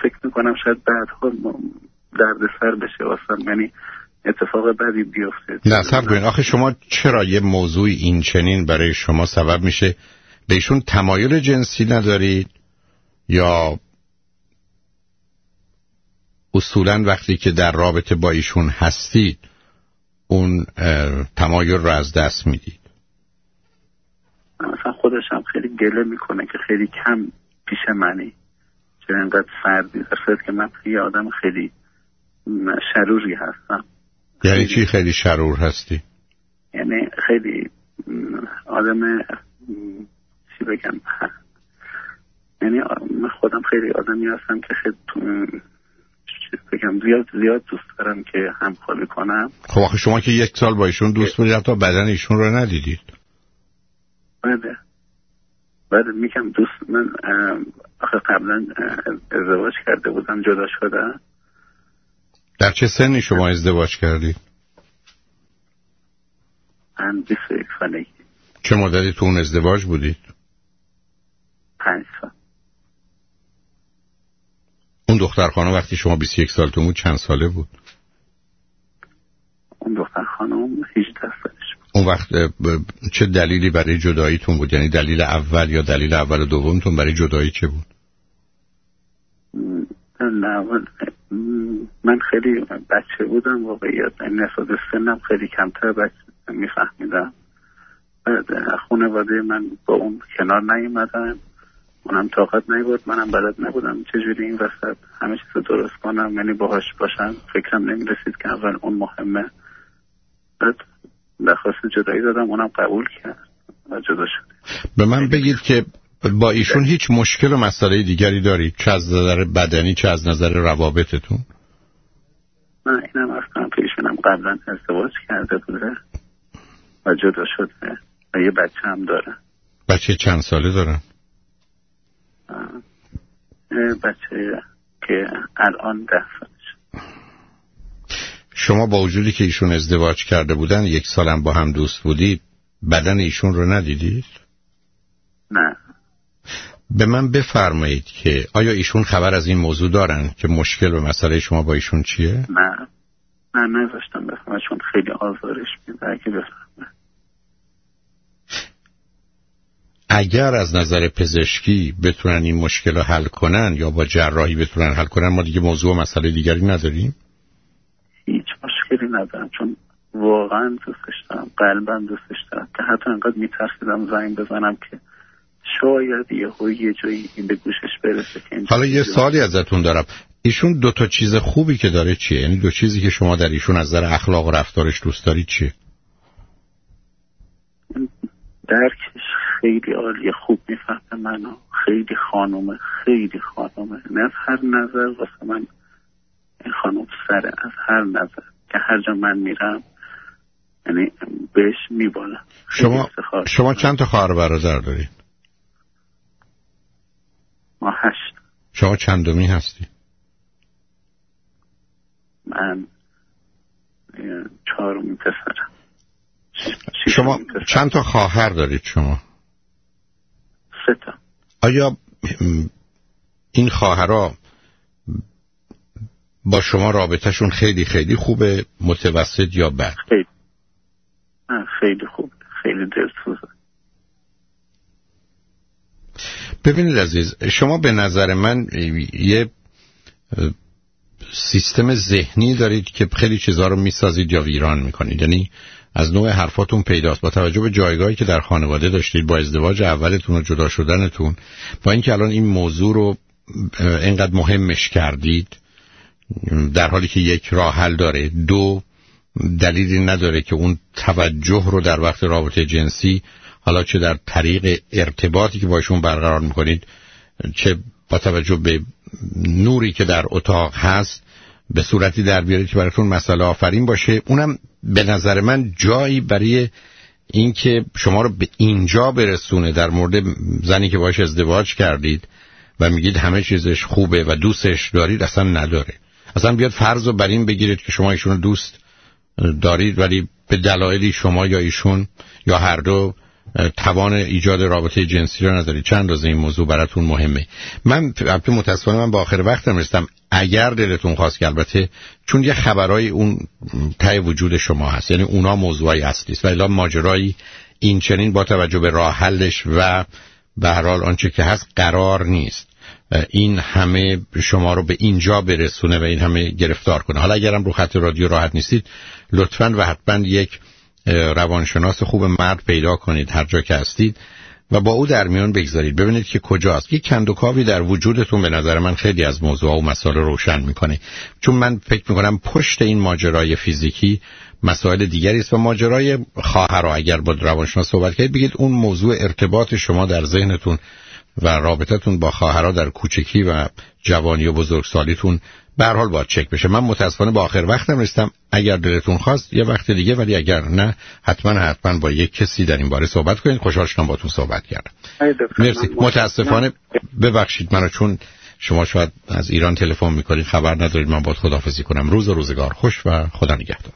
فکر می‌کنم شاید بعدها درد سر بشه واسم. یعنی اتفاق بدی بیفته. نه سب آخه شما چرا یه موضوع این چنین برای شما سبب میشه؟ بهشون تمایل جنسی ندارید یا اصولا وقتی که در رابطه با ایشون هستید اون تمایل رو از دست می‌دید. مثلا خودش هم خیلی گله می‌کنه که خیلی کم پیش منی. چه انقدر سردی در که من یه آدم خیلی شروری هستم. یعنی چی خیلی شرور هستی؟ یعنی خیلی آدم چی بگم یعنی من خودم خیلی آدمی هستم که خیلی بگم زیاد زیاد دوست دارم که همکاری کنم. خب آخه شما که یک سال با ایشون دوست بودید حتی بدن ایشون رو ندیدید. بله. بعد میگم دوست من آخه قبلا ازدواج کرده بودم جدا شده. در چه سنی شما ازدواج کردید؟ من 21 سالگی. چه مدتی تو اون ازدواج بودید؟ پنج سال. اون دختر خانم وقتی شما 21 سالتون بود چند ساله بود؟ اون دختر خانم 18 سالش بود اون وقت چه دلیلی برای جداییتون بود؟ یعنی دلیل اول یا دلیل اول و دومتون برای جدایی چه بود؟ اول من خیلی بچه بودم واقعیت نسبت سنم خیلی کمتر بچه میفهمیدم خانواده من با اون کنار نیومدن اونم طاقت نیبود منم بلد نبودم. چجوری این وسط؟ همه چیز رو درست کنم یعنی باهاش باشم. فکرم نمی‌رسید که اول اون مهمه. بعد درخواست جدایی دادم اونم قبول کرد و جدا شد. به من بگید که با ایشون هیچ مشکل و مسئله دیگری دارید چه از نظر بدنی چه از نظر روابطتون؟ نه اینم از کنم که ایشونم قبلا ازدواج کرده بوده و جدا شده. و یه بچه هم داره. بچه چند ساله دارن؟ بچه که الان ده سالش شما با وجودی که ایشون ازدواج کرده بودن یک سالم با هم دوست بودید بدن ایشون رو ندیدید؟ نه. به من بفرمایید که آیا ایشون خبر از این موضوع دارن که مشکل و مسئله شما با ایشون چیه؟ نه. نه نذاشتم بفهمه چون خیلی آزارش میده. اگه بفهمه اگر از نظر پزشکی بتونن این مشکل رو حل کنن یا با جراحی بتونن حل کنن ما دیگه موضوع و مسئله دیگری نداریم؟ هیچ مشکلی ندارم چون واقعا دوستش دارم قلبا دوستش دارم که حتی انقدر میترسیدم زنگ بزنم که شاید یه یه جایی این به گوشش برسه که حالا یه سالی ازتون دارم. ایشون دو تا چیز خوبی که داره چیه؟ یعنی دو چیزی که شما در ایشون از نظر اخلاق و رفتارش دوست دارید چیه؟ درکش خیلی عالی خوب می‌فهمه منو. خیلی خانومه خیلی خانومه. نه از هر نظر واسه من این خانوم سره از هر نظر. که هر جا من میرم یعنی بهش میبالم. شما شما چند تا خواهر برادر دارید؟ ما هشت. شما چندمی هستی؟ من چهارمی پسرم. شما چند تا خواهر دارید شما؟ تا. آیا این خواهرها با شما رابطهشون خیلی خیلی خوبه متوسط یا بد؟ خیلی. خیلی خوب. خیلی دلسوزه. ببینید عزیز شما به نظر من یه سیستم ذهنی دارید که خیلی چیزها رو می‌سازید یا ویران می‌کنید. یعنی از نوع حرفاتون پیداست. با توجه به جایگاهی که در خانواده داشتید با ازدواج اولتون و جدا شدنتون با اینکه الان این موضوع رو اینقدر مهمش کردید در حالی که یک راه حل داره. دو دلیلی نداره که اون توجه رو در وقت رابطه جنسی حالا چه در طریق ارتباطی که باشون برقرار می‌کنید چه با توجه به نوری که در اتاق هست به صورتی در بیارید که براتون مسئله آفرین باشه اونم به نظر من جایی برای اینکه شما رو به اینجا برسونه در مورد زنی که باش ازدواج کردید و میگید همه چیزش خوبه و دوستش دارید اصلا نداره. اصلا بیاد فرض رو بر این بگیرید که شما ایشون دوست دارید ولی به دلایلی شما یا ایشون یا هر دو توان ایجاد رابطه جنسی رو نداری. چند روز این موضوع براتون مهمه؟ من البته متاسفانه من با آخر وقتم رسیدم. اگر دلتون خواست که البته چون یه خبرای اون تای وجود شما هست یعنی اونا موضوعی اصلی است. و ماجرایی این چنین با توجه به راه حلش و به هر حال آنچه که هست قرار نیست. این همه شما رو به اینجا برسونه و این همه گرفتار کنه. حالا اگرم رو خط رادیو راحت نیستید لطفا و حتما یک روانشناس خوب مرد پیدا کنید هر جا که هستید و با او در میان بگذارید. ببینید که کجاست. یک کندوکاوی در وجودتون به نظر من خیلی از موضوع و مسائل روشن می‌کنه. چون من فکر می‌کنم پشت این ماجرای فیزیکی مسائل دیگری است و ماجرای خواهر رو اگر با روانشناس صحبت کنید بگید اون موضوع ارتباط شما در ذهنتون و رابطتون با خواهرها در کوچکی و جوانی و بزرگسالیتون به حال باید چک بشه. من متاسفانه با آخر وقتم رسیدم اگر دلتون خواست یه وقت دیگه ولی اگر نه حتما حتما با یک کسی در این باره صحبت کنید. خوشحال شدم باتون صحبت کردم. مرسی. متاسفانه ببخشید منو چون شما شاید از ایران تلفن می‌کنید خبر ندارید. من باید خدافزی کنم. روز و روزگار. خوش و خدا نگهدار.